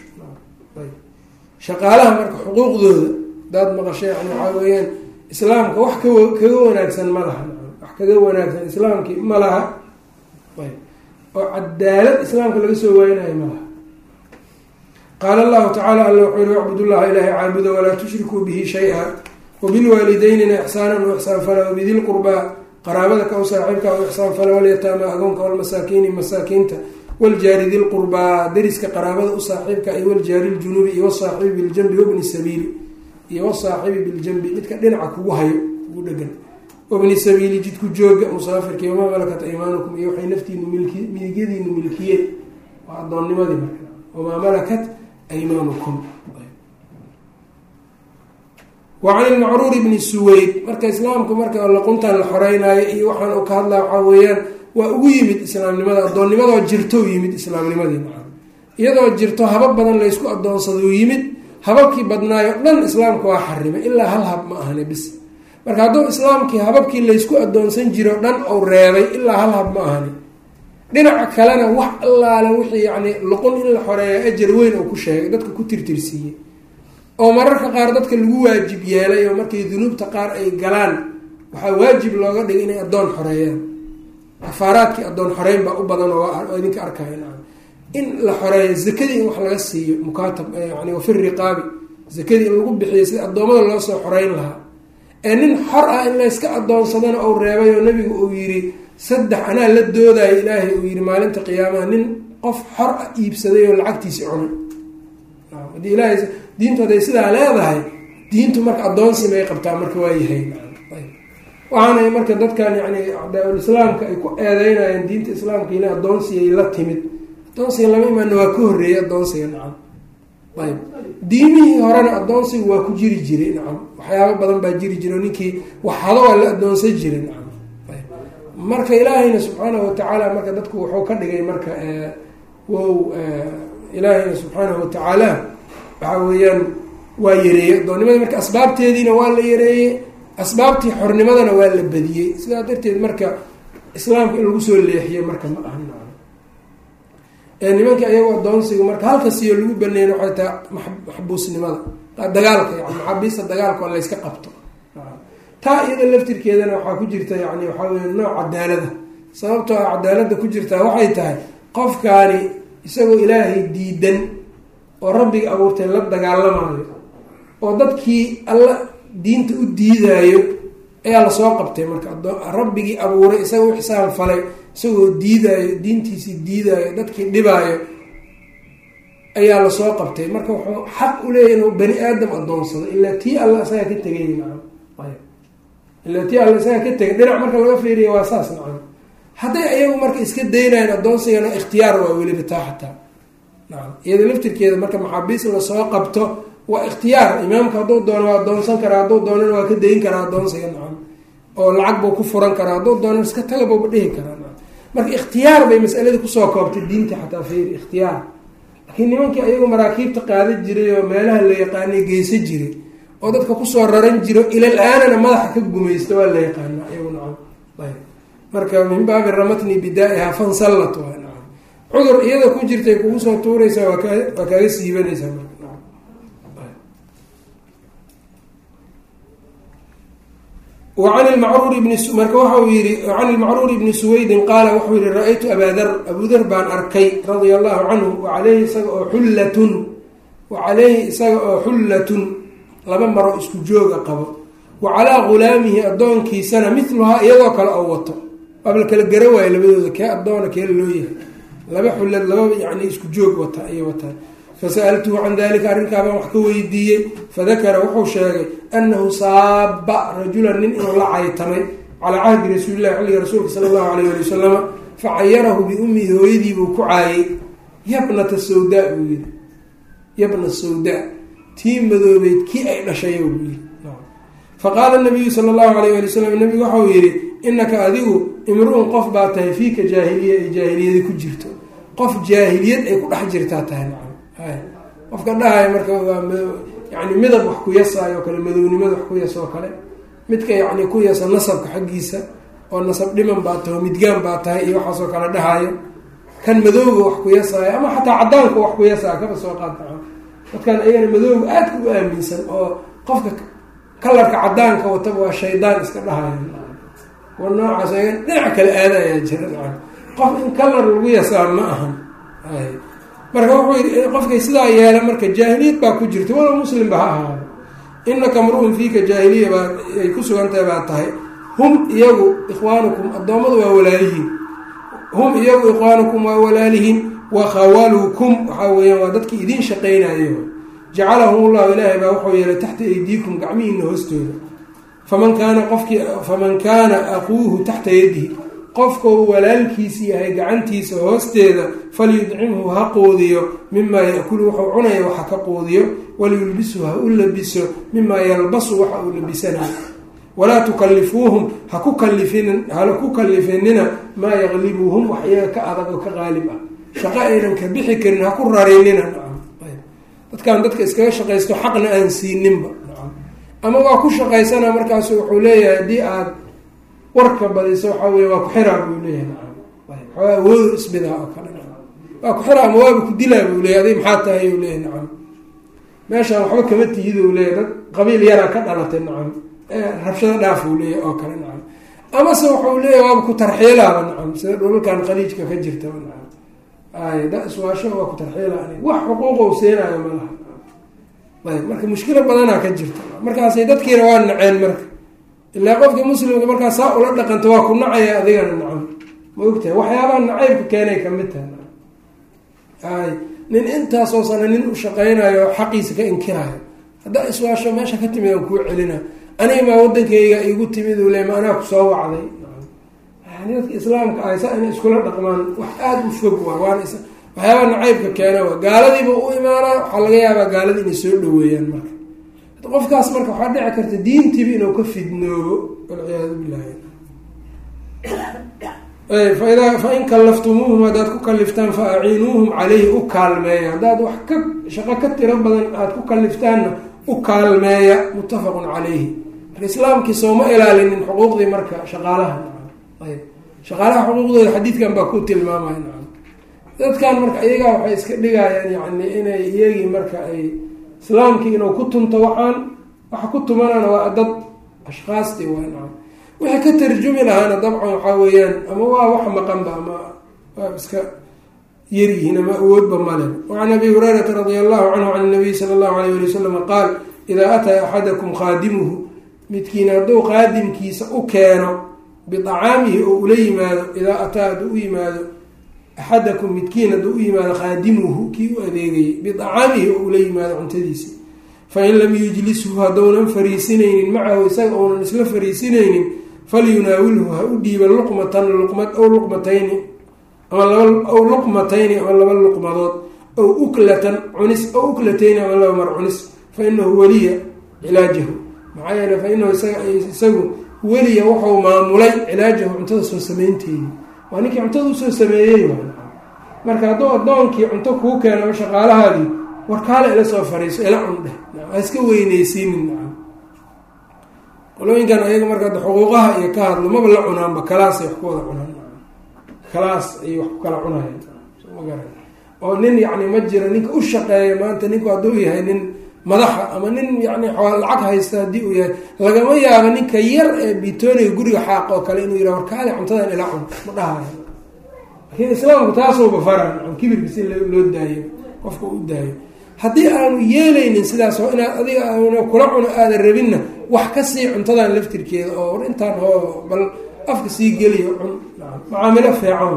Shaqaalaha marka xuquuqdooda hadaad maqasho yani waxaa weeyaan islaamka wax ka kaga wanaagsan ma laha. Wax kaga wanaagsan islaamkii ma laha. Oo cadaalad islaamka laga soo waaynayo ma laha. Qaala allahu tacala alla wuxuu yihi wacbud llaha ilaahay caabuda walaa tushrikuu bihi shay-a wabilwaalideynina ixsaanan u ixsaan fala wabidi lqurbaa qaraabada ka u saaxiibka u ixsaan fala walyataama agoonka walmasaakiini masaakiinta waljaari di lqurbaa dariska qaraabada u saaxiibka iyo waljaari ljunubi iyo wasaaxibi biljanbi wabni sabiili iyo wasaaxibi biljanbi midka dhinaca kugu hayo kugu dhegan wabni sabiili jidku jooga musaafirka iyo wamaa malakat aymaanukum iyo waxay naftiinu milki midigyadiinu milkiyeen waa adoonnimadii marka wamaa malakat aymaanukum wa can ilmacruur bni suweyd marka islaamku marka laquntan la xoreynaayo iyo waxaan u ka hadlaa waxaa weeyaan waa ugu yimid islaamnimada addoonnimadoo jirto yimid islaamnimadii. Iyadoo jirto habab badan laysku adoonsadou yimid hababkii badnaayo dhan islaamka waa xarimay ilaa hal hab ma ahani bis. Marka hadduu islaamkii hababkii laysku adoonsan jiro dhan ou reebay ilaa hal hab ma ahani. Dhinaca kalena wax allaale wixii yani luqun in la xoreeya ajar weyn oo ku sheegay dadka ku tirtirsiiyey. Oo mararka qaar dadka lagu waajib yeelay oo markay dunuubta qaar ay galaan waxaa waajib looga dhigay inay addoon xoreeyaan kafaaraadkii addoon xoreyn baa u badan oo idinka arkaya in la xoreeyo zakadii in wax laga siiyo mukaatab yani wafi riqaabi. Zakadii in lagu bixiyo sida addoommada loo soo xoreyn lahaa. Ee nin xor ah in layska adoonsadana ou reebay oo nabigu uu yiri saddex anaa la doodayo ilaahay uu yihi maalinta qiyaamaha nin qof xor ah iibsaday oo lacagtiisi cunay. Haddii ilaahay diintu hadday sidaa leedahay diintu marka addoonsi may qabtaa marka waa yahay waxaana marka dadkan yani acdaa-ul islaamka ay ku eedeynayeen diinta islaamka ina addoonsigay la timid. Addoonsiga lama imaana waa ka horreeyay addoonsiga nacam. Ayb diimihii horena addoonsiga waa ku jiri jiray nacam. Waxyaaba badan baa jiri jira ninkii waxhado waa la addoonsan jiray nacam. Marka ilaahayna subxaanahu watacaala marka dadku wuxuu ka dhigay marka wow ilaahayna subxaanahu watacaala waxa weeyaan waa yareeyey addoonnimada. Marka asbaabteediina waa la yareeyey asbaabtii xornimadana waa la badiyey. Sidaa darteed marka islaamka in lagu soo leexiyo marka ma aha nimanka iyago adoonsigu marka halkasiyo lagu baneyn waxay tahay maxbuusnimada. Dagaalka yani maxaabiista dagaalka oo layska qabto. Taa iyada laftirkeedana waxaa ku jirta yani waxaa wey nooc cadaalada sababtoo a cadaalada ku jirtaa waxay tahay qofkaani isagoo ilaahay diidan oo rabbiga abuurtay la dagaalamayo oo dadkii alla diinta u diidaayo ayaa la soo qabtay marka rabbigii abuuray isagao u falay isagoo diidaayo diintiisii diidaayo dadkii dhibaayo ayaa la soo qabtay. Marka wuxuu xaq uleeyahy inuu bani aadam adoonsado ilaa tii alla isagaa ka tegay ilaa tii alla isagaa ka tegay. Dhinac marka laga fiiriya waa saas nacam hadday ayagu marka iska daynayaan adoonsigana ikhtiyaar waa weliba taa xataa. Nacam iyada laftirkeeda marka maxaabiis la soo qabto waa ikhtiyaar. Imaamka hadduu doono waa adoonsan karaa hadduu doonana waa ka dayn karaa adoonsiga nacam oo lacag buu ku furan karaa hadduu doono iska taga buuba dhihi karaa marka ikhtiyaar bay masalada ku soo koobtay diinta xataa fiiri ikhtiyaar. Laakiin nimankii ayagu maraakiibta qaada jiray oo meelaha la yaqaanay geysa jiray oo dadka ku soo raran jiro ilal aanana madaxa ka gumaysta waa la yaqaana ayagu nacam ayb. Marka min baabi ramatni bidaa-iha fansallat waa nacam cudur iyada ku jirtay kugu soo tuuraysaa waa ka waa kaaga siibanaysaa marka wacan ilmacruur bni marka waxa uu yihi can ilmacruur bni suweydin qaala wuxuu yihi ra'aytu abaadar abudar baan arkay radia allahu canhu wacaleyhi isaga oo xullatun wa caleyhi isaga oo xullatun laba maro isku jooga qabo. Wa calaa gulaamihi addoonkiisana miluhaa iyadoo kale oo wato. Waabla kala gara waayo labadooda kee addoona kee loo yahay. Laba xullad laba yani isku joog wata ayay wataan fasa'altuhu can dalika arrinkaabaan wax ka weydiiyey fadakara wuxuu sheegay annahu saaba rajulan nin inuu la caytamay calaa cahdi rasuulillahi xilliga rasuulka sala allahu alayh ali wasalama facayarahu biummihi hooyadiibuu ku caayay yabnata sawdaa buu yidhi yabna sawdaa tii madoobeyd kii ay dhashay buu yidhi faqaala nabiyu sala allahu alayh ali wasalam nabigu waxau yidhi inaka adigu imru-un qof baa tahay fiika jaahiliya ay jaahiliyadi ku jirto qof jaahiliyad ay ku dhex jirtaa tahay qofka dhahayo marka waa yani midab wax ku yasaayo o kale madownimada wax ku yas oo kale. Midka yani ku yasa nasabka xaggiisa oo nasab dhiman baa tahay oo midgaan baa tahay iyo waxaasoo kale dhahayo kan madooga wax ku yasaayo ama xataa cadaanka wax ku yasaa kaba soo qaata dadkan ayagana madooga aadka u aaminsan oo qofka kalarka cadaanka wataba waa shaydaan iska dhahaya wa noocaas dhinac kale aadayaa jira. Qof in kalar lagu yasaa ma ahan marka wuxuu yii qofkay sidaa yeela marka jaahiliyad baa ku jirta walow muslimba ha ahaado. Inaka mru-un fiika jaahiliya baa ay ku sugantahay baa tahay. Hum iyagu ikhwaanukum addoommadu waa walaalihiin. Hum iyagu ikhwaanukum waa walaalihiin. Wa khawalukum waxaa weeyaan waa dadkii idiin shaqaynayo jacalahum ullahu ilaahay baa wuxuu yeelay taxta aydiikum gacmihiina hoostooda. Faman kaana qofkii faman kaana aquuhu taxta yadihi qofkau walaalkiisi yahay gacantiisa hoosteeda falyudcimhu ha quudiyo mimaa yakulu wuxuu cunaya waxa ka quudiyo waliyulbisu ha u labiso mimaa yalbasu waxa uu labisanayo walaa tukalifuuhum haku kalifin hala ku kalifinina maa yaqlibuhum wax iyaga ka adag oo ka qaalib ah. Shaqo aynan ka bixi karin ha ku rarinina dadkan dadka iskaga shaqaysto xaqna aan siininba ama waa ku shaqaysana markaasu wuxuu leeyahay haddii aada warka badiso waxaa wey waa ku xiraa buu leeyahay. Waxoogaa awoodo isbidaa oo kale. Waa ku xiraa ama waaba ku dilaa buu leeyahy adig maxaa tahay u leeyahy nacam. Meeshaan waxba kama tihid u leeyahy dad qabiil yaraa ka dhalatay nacam. Rabshado dhaaf uu leeyahy oo kale nacam. Amase waxau leeyahy waaba ku tarxiilaaba nacam. Sida dhulalkan khaliijka ka jirtaba nacam. Ay da iswaasho waa ku tarxiilaa wax xuquuqou seenaayo malaha ayb marka mushkilo badanaa ka jirta. Markaasay dadkiina waa naceen marka ilaa qofka muslimka markaa saa ula dhaqanta waa ku nacaya adigana nacam ma ogtahay? Waxyaabaha nacaybka keenay ka mid tahay. Ay nin intaasoo sana nin u shaqaynayo xaqiisa ka inkirayo haddaa iswaasho meesha ka timid aan kuu celina aniga maa wadankayga igu timid u le ma anaa ku soo wacday. Dadka islaamka ahay saa inay iskula dhaqmaan wax aada u fog waa waana waxyaabaha nacaybka keena waa. Gaaladiiba u imaanaa waxaa laga yaabaa gaalada inay soo dhaweeyaan marka qofkaas marka waxaa dhici karta diintiiba inuu ka fidnoobo walciyaadu billahi faida fain kallaftumuuhum haddaad ku kaliftaan fa aciinuuhum caleyhi u kaalmeeya. Haddaad wax ka shaqo ka tiro badan aada ku kaliftaanna u kaalmeeya. Muttafaqun caleyhi marka islaamkii sooma ilaalinin xuquuqdii marka shaqaalaha ayb shaqaalaha xuquuqdooda xadiidkan baa ku tilmaamaya dadkan marka iyagaa waxay iska dhigayaan yani inay iyagii marka ay islaamkii inuu ku tunto waxaan waxa ku tumanana waa dad ashkaastii waa ka tarjumi lahaana dabcan waxaa weeyaan ama waa wax maqanba ama waa iska yaryihiin ama awoodba male wacan abi hurayrata radi allahu canhu can nabiy sala allahu alayh ali wasalam qaal idaa ataa axadakum khaadimuhu midkiin hadduu qaadimkiisa u keeno biacaamihi oo ula yimaado idaa ataa hadduu u yimaado axadakum midkiin hadduu u yimaado khaadimuhu kii u adeegayay biacaamihi oo ula yimaado cuntadiisa fain lam yujlishu haddounan fariisinaynin macahu isaga ounan isla fariisinaynin falyunaawilhu ha u dhiiba luqmatan luqmad ow luqmatayni ama aw luqmatayni ama laba luqmadood ow uklatan cunis ow uklatayni ama laba mar cunis fa inahu weliya cilaajahu maxaa yeele fa inahu isagu weliya wuxuu maamulay cilaajahu cuntada soo sameynteedi waa ninkii cuntada u soo sameeyey marka hadduu addoonkii cunto kuu keeno shaqaalahaadii warkaale ila soo fariiso ila cundheh ha iska weyneysiinin qolooyinkan ayaga marka xuquuqaha iyo ka hadlo maba la cunaanba kalaasay wax ku wada cunaan kalaas ay wax ku kala cunayaan oo nin yacni ma jiro ninka u shaqeeya maanta ninku hadduu yahay nin madaxa ama nin yani lacag haysta haddii uu yahay lagama yaabo ninka yar ee bitooniga guriga xaaq oo kale inuu yihah warkaale cuntadan ila cun. Ma dhahayo laakiin islaamku taasuuba fara nacam kibirka si loo daayo qofka u daayo. Haddii aanu yeelaynin sidaas oo inaad adiga aana kula cuno aadan rabinna wax ka sii cuntadan laftirkeeda oo war intaan hoo bal afka sii geliyo cun macaamilo feecan.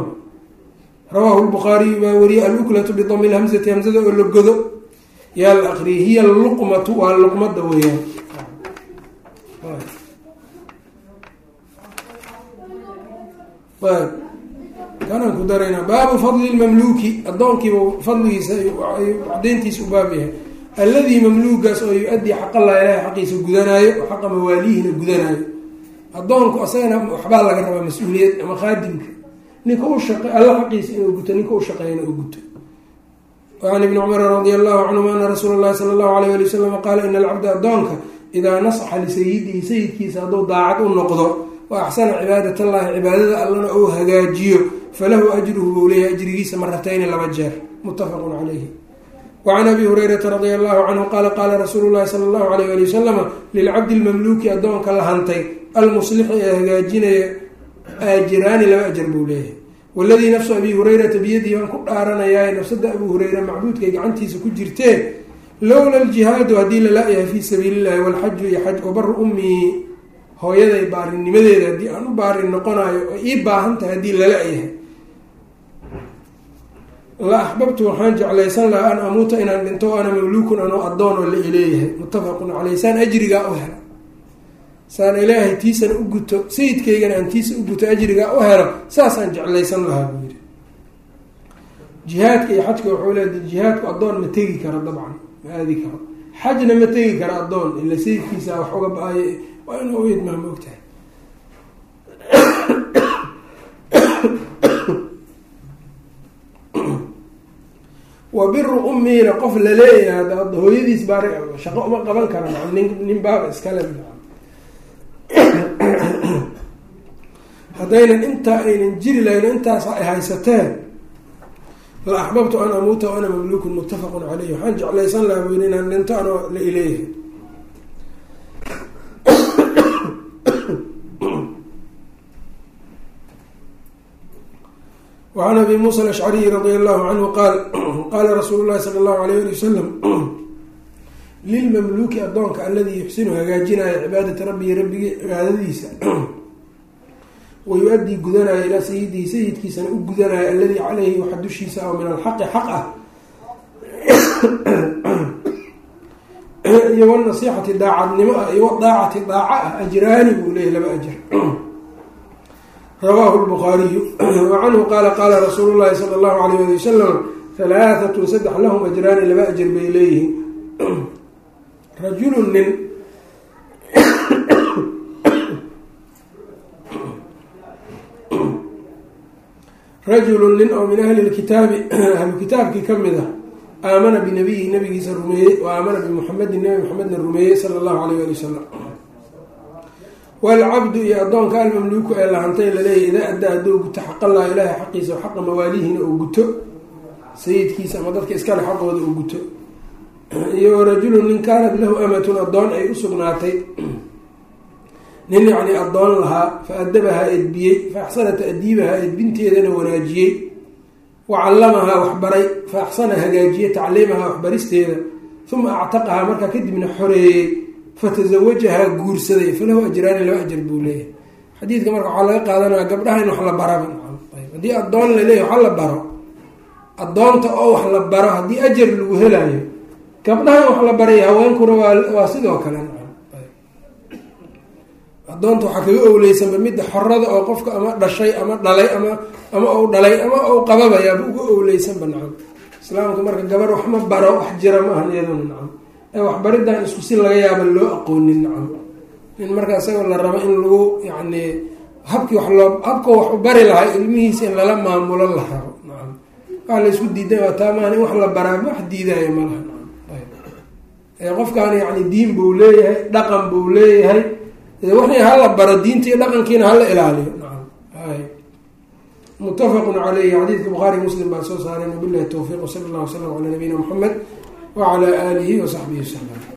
Rawaahu lbukhaariyu baa wariyay aluklatu bidami lhamzati hamzada oo la godo yaa la aqriyay hiya luqmatu waa luqmada weyaan kanaan ku daraynaa baabu fadli lmamluuki addoonkiiba fadligiisa cadayntiisa u baab yahay. Alladii mamluugaas oo yu-addii xaqallah ilahay xaqiisa gudanaayo oo xaqa mawaalihina gudanaayo. Addoonku asagana waxbaa laga rabaa mas'uuliyad ama khaadimka. Ninka u shaqe alla xaqiisa inuu guto ninka u shaqeeyana uu guto wacan ibni cumara radia allahu canhuma ana rasuula llahi sala allahu alayh ali wasalam qaala ina alcabda addoonka idaa nasaxa lisayidihi sayidkiisa hadduu daacad u noqdo wa axsana cibaadat allahi cibaadada allana uu hagaajiyo falahu ajruhu buu leeyahay ajrigiisa maratayni laba jeer muttafaqun calayhi wacan abi hurayrata radia allahu canhu qaala qaala rasuulu llahi sala allahu alayh ali wasalama lilcabdi lmamluuki addoonka la hantay almuslixi ee hagaajinaya aajiraani laba ajar buu waladii nafsu abi hurayrata biyadihi baan ku dhaaranayaa nafsada abu hureyra macbuudkay gacantiisa ku jirtee lowla aljihaadu haddii lala-yahay fii sabiili illahi walxaju iyo xaj wabaru ummii hooyaday baarinimadeeda haddii aan u baarin noqonayo oo ii baahan tahay haddii lala-yahay la axbabtu waxaan jeclaysan lahaa an amuuta inaan dhinto ana mamluukun anoo addoon oo la ileeyahay muttafaqun caleyh saan ajrigaa u helo saan ilaahay tiisana u guto sayidkaygana aan tiisa u guto ajrigaa u helo saasaan jeclaysan lahaa buu yidhi. Jihaadka iyo xajka waxuu leeday jihaadku addoon ma tegi karo dabcan ma aadi karo. Xajna ma tegi karo addoon ila sayidkiisa wax uga ba'ay waa inuu idmaa ma ogtahay. Wa biru ummiina qof la leeyahay hooyadiis baa shaqo uma qaban kara nin baaba iskale haddaynan intaa aynan jiri lahayn intaas ay haysateen. La axbabtu an amuuta wa ana mamluukun muttafaqun caleyh waxaan jeclaysan lahaa buyri inaan dhinto anoo la ileeyahay. Wacan abi muusa alashcariyi radia allahu canhu qaal qaala rasuulu llahi sala allahu alayh ali wasalam lilmamluuki addoonka aladii yuxsinu hagaajinaya cibaadata rabbihi rabbigii cibaadadiisa wayu-addii gudanaya ilaa sayidihi sayidkiisana u gudanaya alladii caleyhi waxa dushiisa oo min alxaqi xaq ah iyo wanasiixati daacadnimo ah iyo wadaacati daaca ah ajraani buu leeyahy laba ajar rawaahu lbukhaariyu wa canhu qaala qaala rasuulu llahi sala allahu alayh ali wasalam halaahatun saddex lahum ajraani laba ajar bay leeyihiin rajulun nin rajulun nin oo min ahli lkitaabi ahlu kitaabkii ka mid ah aamana binabiyihi nabigiisa rumeeyey wa aamana bimuxamedin nabi muxamedna rumeeyey sala allahu alayh ali wasalam waalcabdu iyo addoonka almamluuku ee lahantay laleeyahy idaa addaa hadduu guto xaqallah ilaahay xaqiisa xaqa mawaalihina uu guto sayidkiisa ama dadka iskale xaqooda uu guto iyo warajulun nin kaanat lahu amatun addoon ay u sugnaatay. Nin yacni addoon lahaa fa adabahaa edbiyey fa axsana ta'diibahaa edbinteedana wanaajiyey. Wa callamahaa waxbaray fa axsana hagaajiyey tacliimahaa waxbaristeeda. Uma actaqahaa markaa kadibna xoreeyey fatasawajahaa guursaday falahu ajraani laba ajar buu leeyahay. Xadiidka marka waxaa laga qaadanaya gabdhaha in wax la baraba. Haddii addoon laleeyahy wax la baro addoonta oo wax la baro haddii ajar lagu helayo gabdhaha in wax la baray haweenkuna waa waa sidoo kale. Addoonta waxaa kaga owleysanba midda xorada oo qofka ama dhashay ama dhalay ama ama ou dhalay ama ou qababayaaba uga owleysanba nacam. Islaamka marka gabar wax ma baro wax jira ma ahan iyaduna nacam. Ee waxbaridan isku si laga yaaba loo aqoonin nacam. In marka isagoo la rabo in lagu yacni habkii wax loo habka wax u bari lahaa ilmihiisa in lala maamulo la rabo nacam. Wax la isku diiday waa taa in wax la baraa wax diidaayo malaha qofkaan yacni diin buu leeyahay dhaqan buu leeyahay wixii hala baro diinta iyo dhaqankiina hala ilaaliyo. Muttafaqun caleyhi xadiidka bukhaari muslim baa soo saareen wabilahi towfiiq wsala allah wslam calaa nabiyina muxamed wacalaa aalihi wasaxbihi wasalam